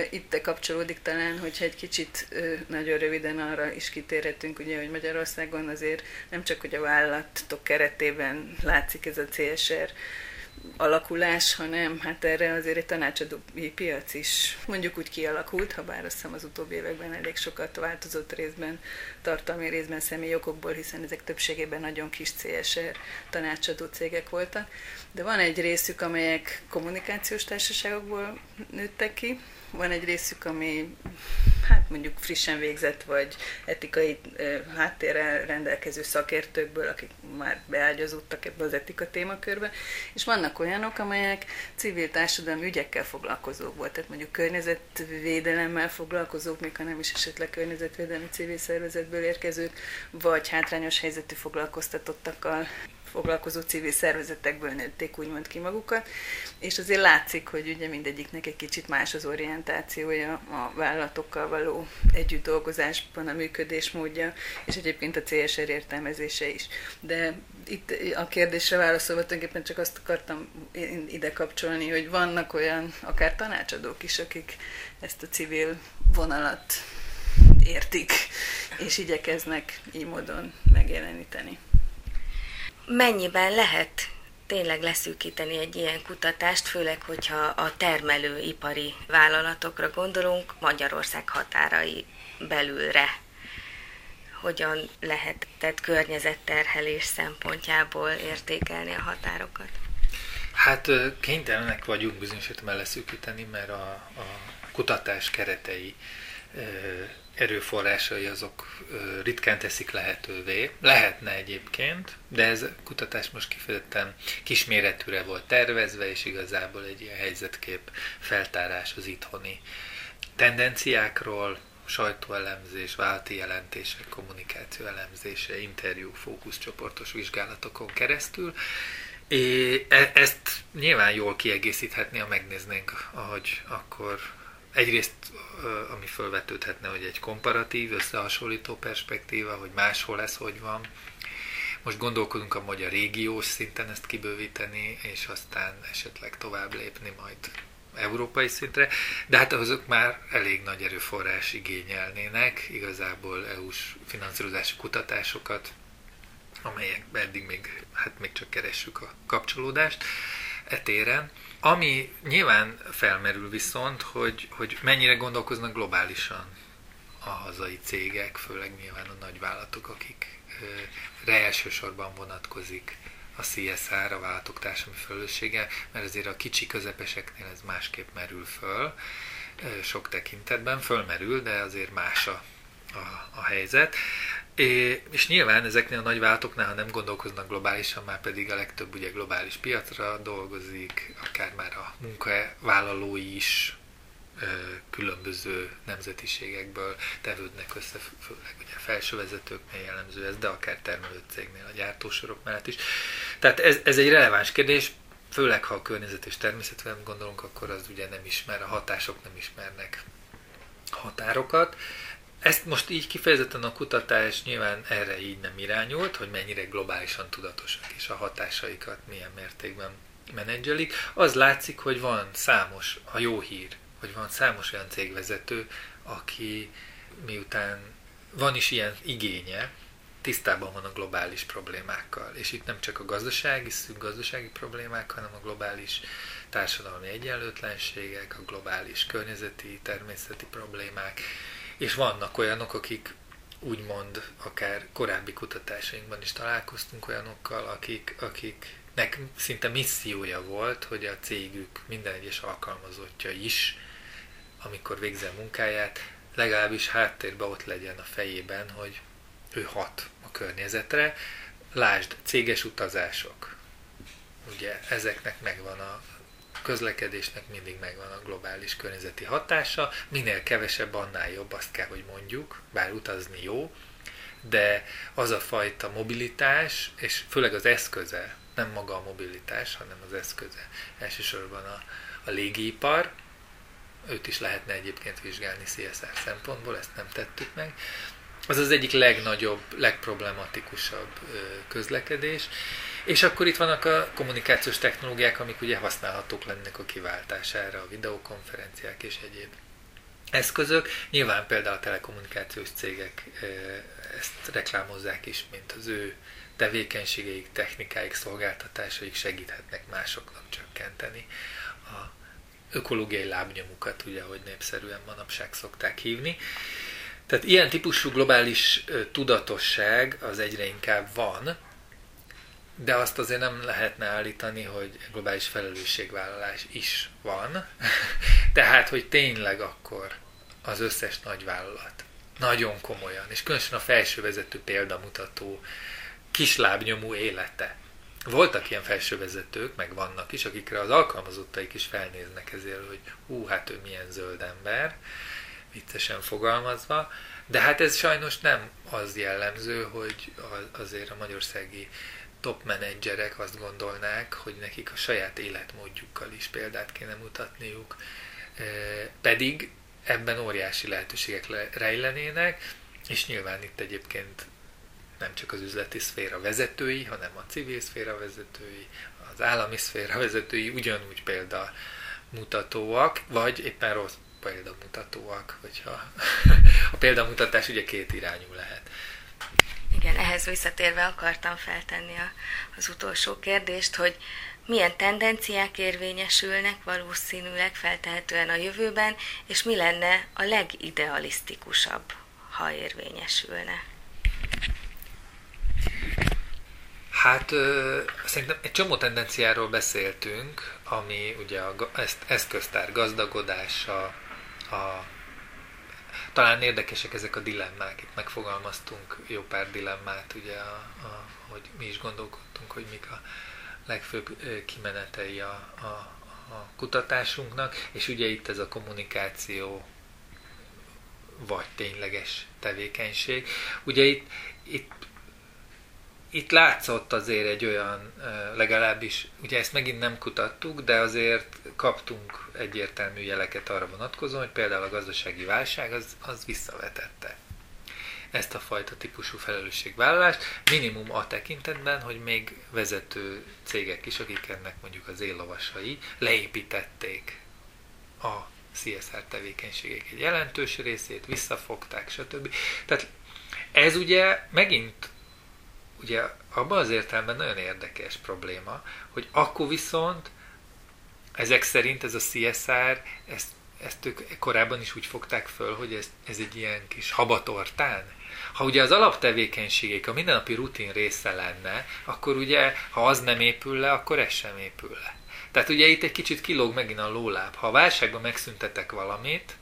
Itt kapcsolódik talán, hogyha egy kicsit nagyon röviden arra is kitérhetünk, ugye, hogy Magyarországon azért nem csak, hogy a vállalatok keretében látszik ez a CSR alakulás, hanem hát erre azért egy tanácsadói piac is mondjuk úgy kialakult, ha bár azt hiszem az utóbbi években elég sokat változott részben, tartalmi részben személyi okokból, hiszen ezek többségében nagyon kis CSR tanácsadó cégek voltak. De van egy részük, amelyek kommunikációs társaságokból nőttek ki, van egy részük, ami hát mondjuk frissen végzett, vagy etikai háttérrel rendelkező szakértőkből, akik már beágyazódtak ebbe az etika témakörbe, és vannak olyanok, amelyek civil társadalmi ügyekkel foglalkozók volt, tehát mondjuk környezetvédelemmel foglalkozók, még ha nem is esetleg környezetvédelmi civil szervezetből érkezők, vagy hátrányos helyzetű foglalkoztatottakkal foglalkozó civil szervezetekből nőtték úgymond ki magukat, és azért látszik, hogy ugye mindegyiknek egy kicsit más az orientációja a vállalatokkal való együtt dolgozásban, a működésmódja, és egyébként a CSR értelmezése is. De itt a kérdésre válaszolva tulajdonképpen csak azt akartam ide kapcsolni, hogy vannak olyan akár tanácsadók is, akik ezt a civil vonalat értik, és igyekeznek így módon megjeleníteni mennyiben lehet tényleg leszűkíteni egy ilyen kutatást, főleg, hogyha a termelőipari vállalatokra gondolunk, Magyarország határai belülre. Hogyan lehet tehát környezetterhelés szempontjából értékelni a határokat? Hát kénytelenek vagyunk bizonyos leszűkíteni, mert a, a kutatás keretei erőforrásai azok ritkán teszik lehetővé. Lehetne egyébként, de ez a kutatás most kifejezetten kisméretűre volt tervezve, és igazából egy ilyen helyzetkép feltárás az itthoni tendenciákról, sajtóelemzés, válti jelentések, kommunikáció elemzése, interjú, fókuszcsoportos vizsgálatokon keresztül. É, e, ezt nyilván jól kiegészíthetni, ha megnéznénk, ahogy akkor egyrészt, ami felvetődhetne, hogy egy komparatív, összehasonlító perspektíva, hogy máshol lesz, hogy van. Most gondolkodunk a magyar régiós szinten ezt kibővíteni, és aztán esetleg tovább lépni majd európai szintre, de hát azok már elég nagy erőforrás igényelnének, igazából EU-s finanszírozási kutatásokat, amelyek eddig még, hát még csak keressük a kapcsolódást etéren. Ami nyilván felmerül viszont, hogy, hogy mennyire gondolkoznak globálisan a hazai cégek, főleg nyilván a nagyvállalatok, akikre elsősorban vonatkozik a CSR, a vállalatok társadalmi felelőssége, mert azért a kicsi közepeseknél ez másképp merül föl, sok tekintetben fölmerül, de azért más a, a, a helyzet. É, és nyilván ezeknél a nagyváltóknál, ha nem gondolkoznak globálisan, már pedig a legtöbb ugye globális piacra dolgozik, akár már a munkavállalói is ö, különböző nemzetiségekből tevődnek össze, főleg ugye felső vezetőknél jellemző ez, de akár termelő cégnél, a gyártósorok mellett is. Tehát ez, ez egy releváns kérdés, főleg ha a környezet és természetben gondolunk, akkor az ugye nem ismer, a hatások nem ismernek határokat ezt most így kifejezetten a kutatás nyilván erre így nem irányult, hogy mennyire globálisan tudatosak és a hatásaikat milyen mértékben menedzselik. Az látszik, hogy van számos, a jó hír, hogy van számos olyan cégvezető, aki miután van is ilyen igénye, tisztában van a globális problémákkal. És itt nem csak a gazdasági, gazdasági problémák, hanem a globális társadalmi egyenlőtlenségek, a globális környezeti, természeti problémák, és vannak olyanok, akik úgymond akár korábbi kutatásainkban is találkoztunk olyanokkal, akik, akiknek szinte missziója volt, hogy a cégük minden egyes alkalmazottja is, amikor végzel munkáját, legalábbis háttérben ott legyen a fejében, hogy ő hat a környezetre. Lásd, céges utazások. Ugye ezeknek megvan a közlekedésnek mindig megvan a globális környezeti hatása, minél kevesebb, annál jobb, azt kell, hogy mondjuk, bár utazni jó, de az a fajta mobilitás, és főleg az eszköze, nem maga a mobilitás, hanem az eszköze, elsősorban a, a légipar, őt is lehetne egyébként vizsgálni CSR szempontból, ezt nem tettük meg. Az az egyik legnagyobb, legproblematikusabb közlekedés, és akkor itt vannak a kommunikációs technológiák, amik ugye használhatók lennek a kiváltására, a videokonferenciák és egyéb eszközök. Nyilván például a telekommunikációs cégek ezt reklámozzák is, mint az ő tevékenységeik, technikáik, szolgáltatásaik segíthetnek másoknak csökkenteni a ökológiai lábnyomukat, ugye, ahogy népszerűen manapság szokták hívni. Tehát ilyen típusú globális tudatosság az egyre inkább van, de azt azért nem lehetne állítani, hogy globális felelősségvállalás is van. [laughs] Tehát, hogy tényleg akkor az összes nagyvállalat nagyon komolyan, és különösen a felsővezető példamutató kislábnyomú élete. Voltak ilyen felsővezetők, meg vannak is, akikre az alkalmazottaik is felnéznek ezért, hogy hú, hát ő milyen zöld ember, viccesen fogalmazva, de hát ez sajnos nem az jellemző, hogy azért a magyarországi top menedzserek azt gondolnák, hogy nekik a saját életmódjukkal is példát kéne mutatniuk, pedig ebben óriási lehetőségek rejlenének, és nyilván itt egyébként nem csak az üzleti szféra vezetői, hanem a civil szféra vezetői, az állami szféra vezetői ugyanúgy példamutatóak, vagy éppen rossz példamutatóak, hogyha [laughs] a példamutatás ugye két irányú lehet. Igen, ehhez visszatérve akartam feltenni a, az utolsó kérdést, hogy milyen tendenciák érvényesülnek valószínűleg feltehetően a jövőben, és mi lenne a legidealisztikusabb, ha érvényesülne? Hát ö, szerintem egy csomó tendenciáról beszéltünk, ami ugye a eszköztár gazdagodása, a talán érdekesek ezek a dilemmák. Itt megfogalmaztunk jó pár dilemmát, ugye, a, a, hogy mi is gondolkodtunk, hogy mik a legfőbb kimenetei a, a, a kutatásunknak, és ugye itt ez a kommunikáció vagy tényleges tevékenység. Ugye itt, itt itt látszott azért egy olyan, legalábbis, ugye ezt megint nem kutattuk, de azért kaptunk egyértelmű jeleket arra vonatkozóan, hogy például a gazdasági válság az, az visszavetette ezt a fajta típusú felelősségvállalást, minimum a tekintetben, hogy még vezető cégek is, akik ennek mondjuk az éllovasai, leépítették a CSR tevékenységek egy jelentős részét, visszafogták, stb. Tehát ez ugye megint ugye abban az értelemben nagyon érdekes probléma, hogy akkor viszont ezek szerint ez a CSR, ezt, ezt ők korábban is úgy fogták föl, hogy ez, ez egy ilyen kis habatortán. Ha ugye az alaptevékenységek a mindennapi rutin része lenne, akkor ugye, ha az nem épül le, akkor ez sem épül le. Tehát ugye itt egy kicsit kilóg megint a lóláb. Ha a válságban megszüntetek valamit,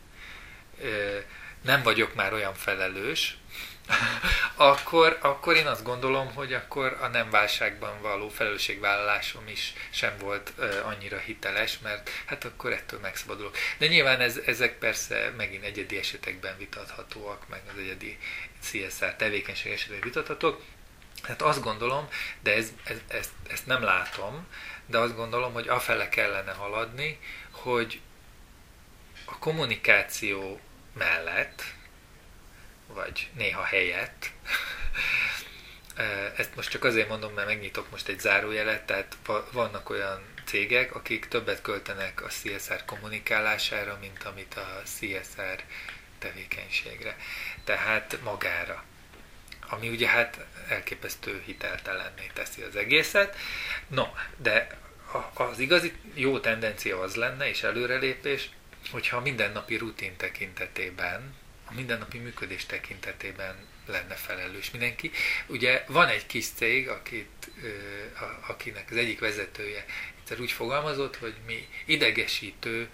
nem vagyok már olyan felelős, akkor, akkor én azt gondolom, hogy akkor a nem válságban való felelősségvállalásom is sem volt uh, annyira hiteles, mert hát akkor ettől megszabadulok. De nyilván ez, ezek persze megint egyedi esetekben vitathatóak, meg az egyedi CSR tevékenység esetében vitathatók. Hát azt gondolom, de ez, ez, ezt, ezt nem látom, de azt gondolom, hogy afele kellene haladni, hogy a kommunikáció mellett vagy néha helyett. [laughs] Ezt most csak azért mondom, mert megnyitok most egy zárójelet, tehát vannak olyan cégek, akik többet költenek a CSR kommunikálására, mint amit a CSR tevékenységre, tehát magára. Ami ugye hát elképesztő hiteltelenné teszi az egészet. No, de az igazi jó tendencia az lenne, és előrelépés, hogyha a mindennapi rutin tekintetében, a mindennapi működés tekintetében lenne felelős mindenki. Ugye van egy kis cég, akit, akinek az egyik vezetője egyszer úgy fogalmazott, hogy mi idegesítő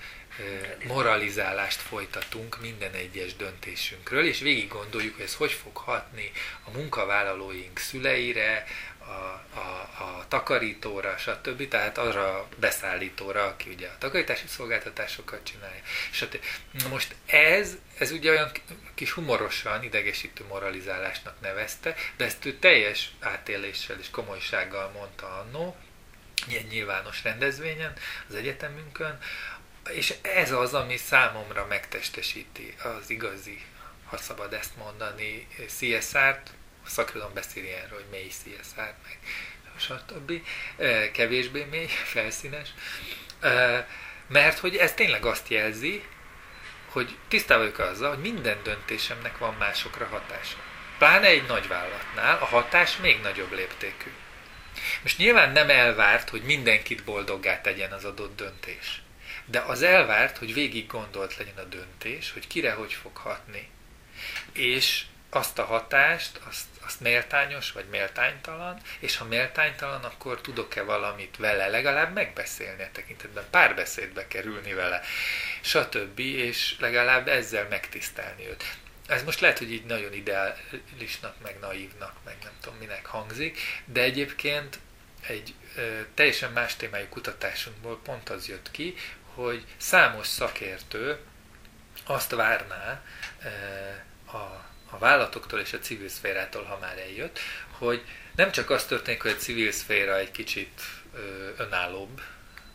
moralizálást folytatunk minden egyes döntésünkről, és végig gondoljuk, hogy ez hogy fog hatni a munkavállalóink szüleire, a, a, a takarítóra, stb. Tehát arra a beszállítóra, aki ugye a takarítási szolgáltatásokat csinálja. Stb. Most ez, ez ugye olyan kis humorosan idegesítő moralizálásnak nevezte, de ezt ő teljes átéléssel és komolysággal mondta annó, ilyen nyilvános rendezvényen, az egyetemünkön, és ez az, ami számomra megtestesíti az igazi, ha szabad ezt mondani, CSR-t, szakirodalom beszél ilyenről, hogy mély CSR, meg stb. Kevésbé mély, [laughs] felszínes. Mert hogy ez tényleg azt jelzi, hogy tisztában vagyok azzal, hogy minden döntésemnek van másokra hatása. Pláne egy nagy vállalatnál a hatás még nagyobb léptékű. Most nyilván nem elvárt, hogy mindenkit boldoggá tegyen az adott döntés. De az elvárt, hogy végig gondolt legyen a döntés, hogy kire hogy fog hatni. És azt a hatást, azt, azt méltányos vagy méltánytalan, és ha méltánytalan, akkor tudok-e valamit vele legalább megbeszélni a tekintetben, párbeszédbe kerülni vele, stb. és legalább ezzel megtisztelni őt. Ez most lehet, hogy így nagyon ideálisnak, meg naívnak, meg nem tudom minek hangzik, de egyébként egy ö, teljesen más témájú kutatásunkból pont az jött ki, hogy számos szakértő azt várná ö, a a vállalatoktól és a civil szférától, ha már eljött, hogy nem csak az történik, hogy a civil szféra egy kicsit önállóbb,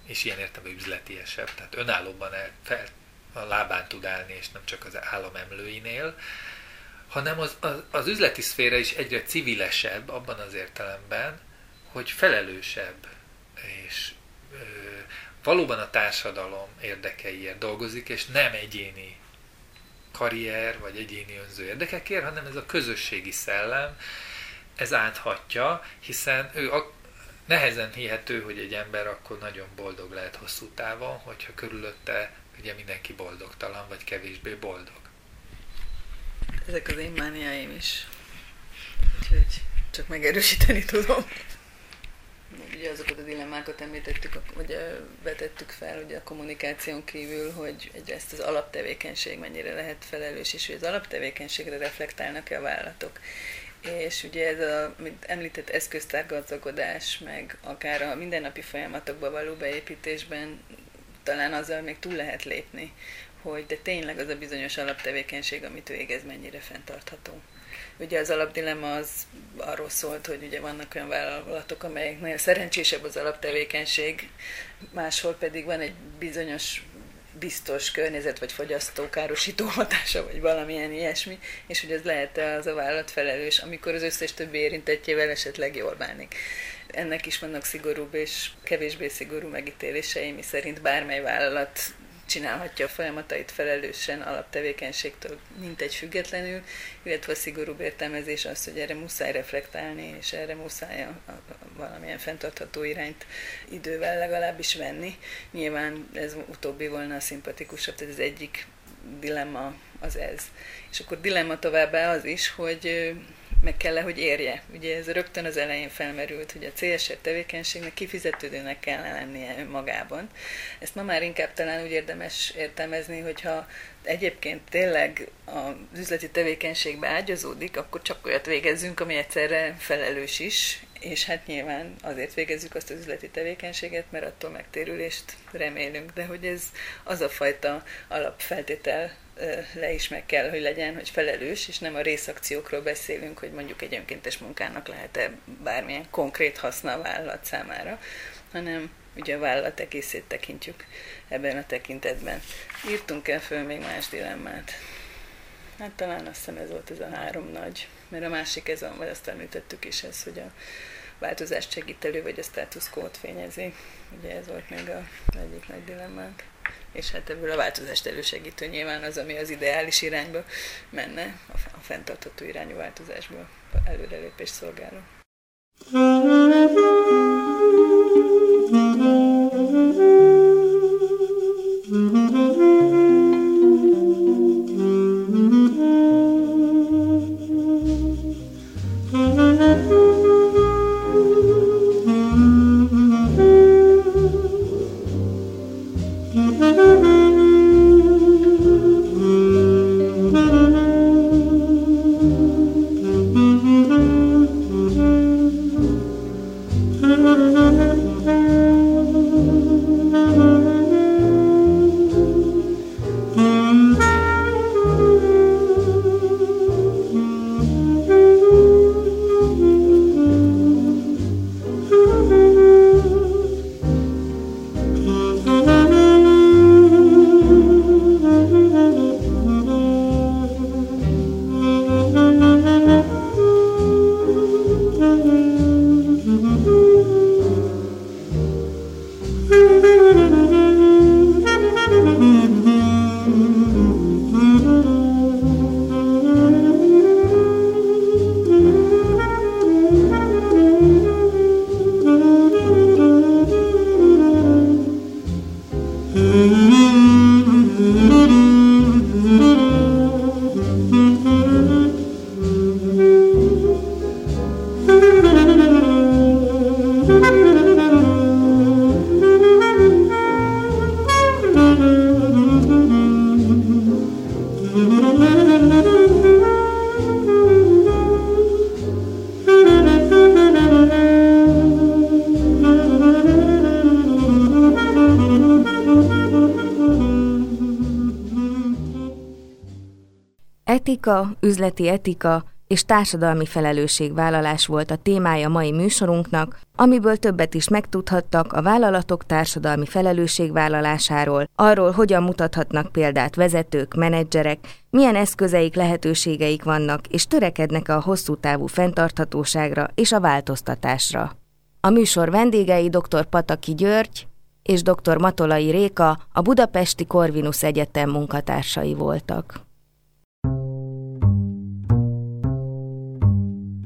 és ilyen értem üzletiesebb, tehát önállóban el, fel, a lábán tud állni, és nem csak az állam emlőinél, hanem az, az, az üzleti szféra is egyre civilesebb abban az értelemben, hogy felelősebb, és ö, valóban a társadalom érdekeiért dolgozik, és nem egyéni karrier vagy egyéni önző érdekekért, hanem ez a közösségi szellem, ez áthatja, hiszen ő a, nehezen hihető, hogy egy ember akkor nagyon boldog lehet hosszú távon, hogyha körülötte ugye mindenki boldogtalan, vagy kevésbé boldog. Ezek az én mániáim is. Úgyhogy csak megerősíteni tudom ugye azokat a dilemmákat említettük, vagy vetettük fel ugye a kommunikáción kívül, hogy ezt az alaptevékenység mennyire lehet felelős, és hogy az alaptevékenységre reflektálnak-e a vállalatok. És ugye ez a, mint említett eszköztárgazdagodás, meg akár a mindennapi folyamatokba való beépítésben talán azzal még túl lehet lépni, hogy de tényleg az a bizonyos alaptevékenység, amit végez, mennyire fenntartható. Ugye az alapdilemma az arról szólt, hogy ugye vannak olyan vállalatok, amelyeknél szerencsésebb az alaptevékenység, máshol pedig van egy bizonyos biztos környezet vagy fogyasztókárosító hatása, vagy valamilyen ilyesmi, és hogy ez lehet az a vállalat felelős, amikor az összes többi érintettjével esetleg jól bánik. Ennek is vannak szigorúbb és kevésbé szigorú megítélései, mi szerint bármely vállalat csinálhatja a folyamatait felelősen alaptevékenységtől egy függetlenül, illetve a szigorúbb értelmezés az, hogy erre muszáj reflektálni, és erre muszáj a, a valamilyen fenntartható irányt idővel legalábbis venni. Nyilván ez utóbbi volna a szimpatikusabb, tehát az egyik dilemma az ez. És akkor dilemma továbbá az is, hogy meg kell -e, hogy érje. Ugye ez rögtön az elején felmerült, hogy a CSR tevékenységnek kifizetődőnek kell lennie önmagában. Ezt ma már inkább talán úgy érdemes értelmezni, hogyha egyébként tényleg az üzleti tevékenységbe ágyazódik, akkor csak olyat végezzünk, ami egyszerre felelős is, és hát nyilván azért végezzük azt az üzleti tevékenységet, mert attól megtérülést remélünk, de hogy ez az a fajta alapfeltétel le is meg kell, hogy legyen, hogy felelős, és nem a részakciókról beszélünk, hogy mondjuk egy önkéntes munkának lehet-e bármilyen konkrét haszna a vállalat számára, hanem ugye a vállalat egészét tekintjük ebben a tekintetben. Írtunk el föl még más dilemmát. Hát talán azt hiszem ez volt ez a három nagy, mert a másik ez, vagy azt említettük is, ez, hogy a változást segítelő, vagy a status quo fényezi. Ugye ez volt még a egyik nagy dilemmánk. És hát ebből a változást elősegítő nyilván az, ami az ideális irányba menne, a fenntartható irányú változásból előrelépés szolgáló. Etika, üzleti etika és társadalmi felelősségvállalás volt a témája mai műsorunknak, amiből többet is megtudhattak a vállalatok társadalmi felelősségvállalásáról, arról, hogyan mutathatnak példát vezetők, menedzserek, milyen eszközeik, lehetőségeik vannak, és törekednek a hosszú távú fenntarthatóságra és a változtatásra. A műsor vendégei dr. Pataki György és dr. Matolai Réka a Budapesti Corvinus Egyetem munkatársai voltak.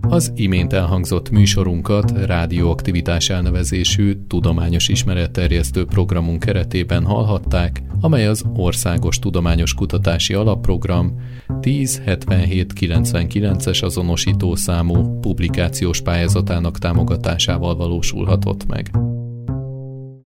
Az imént elhangzott műsorunkat rádióaktivitás elnevezésű tudományos ismeretterjesztő programunk keretében hallhatták, amely az Országos Tudományos Kutatási Alapprogram 107799-es azonosítószámú publikációs pályázatának támogatásával valósulhatott meg.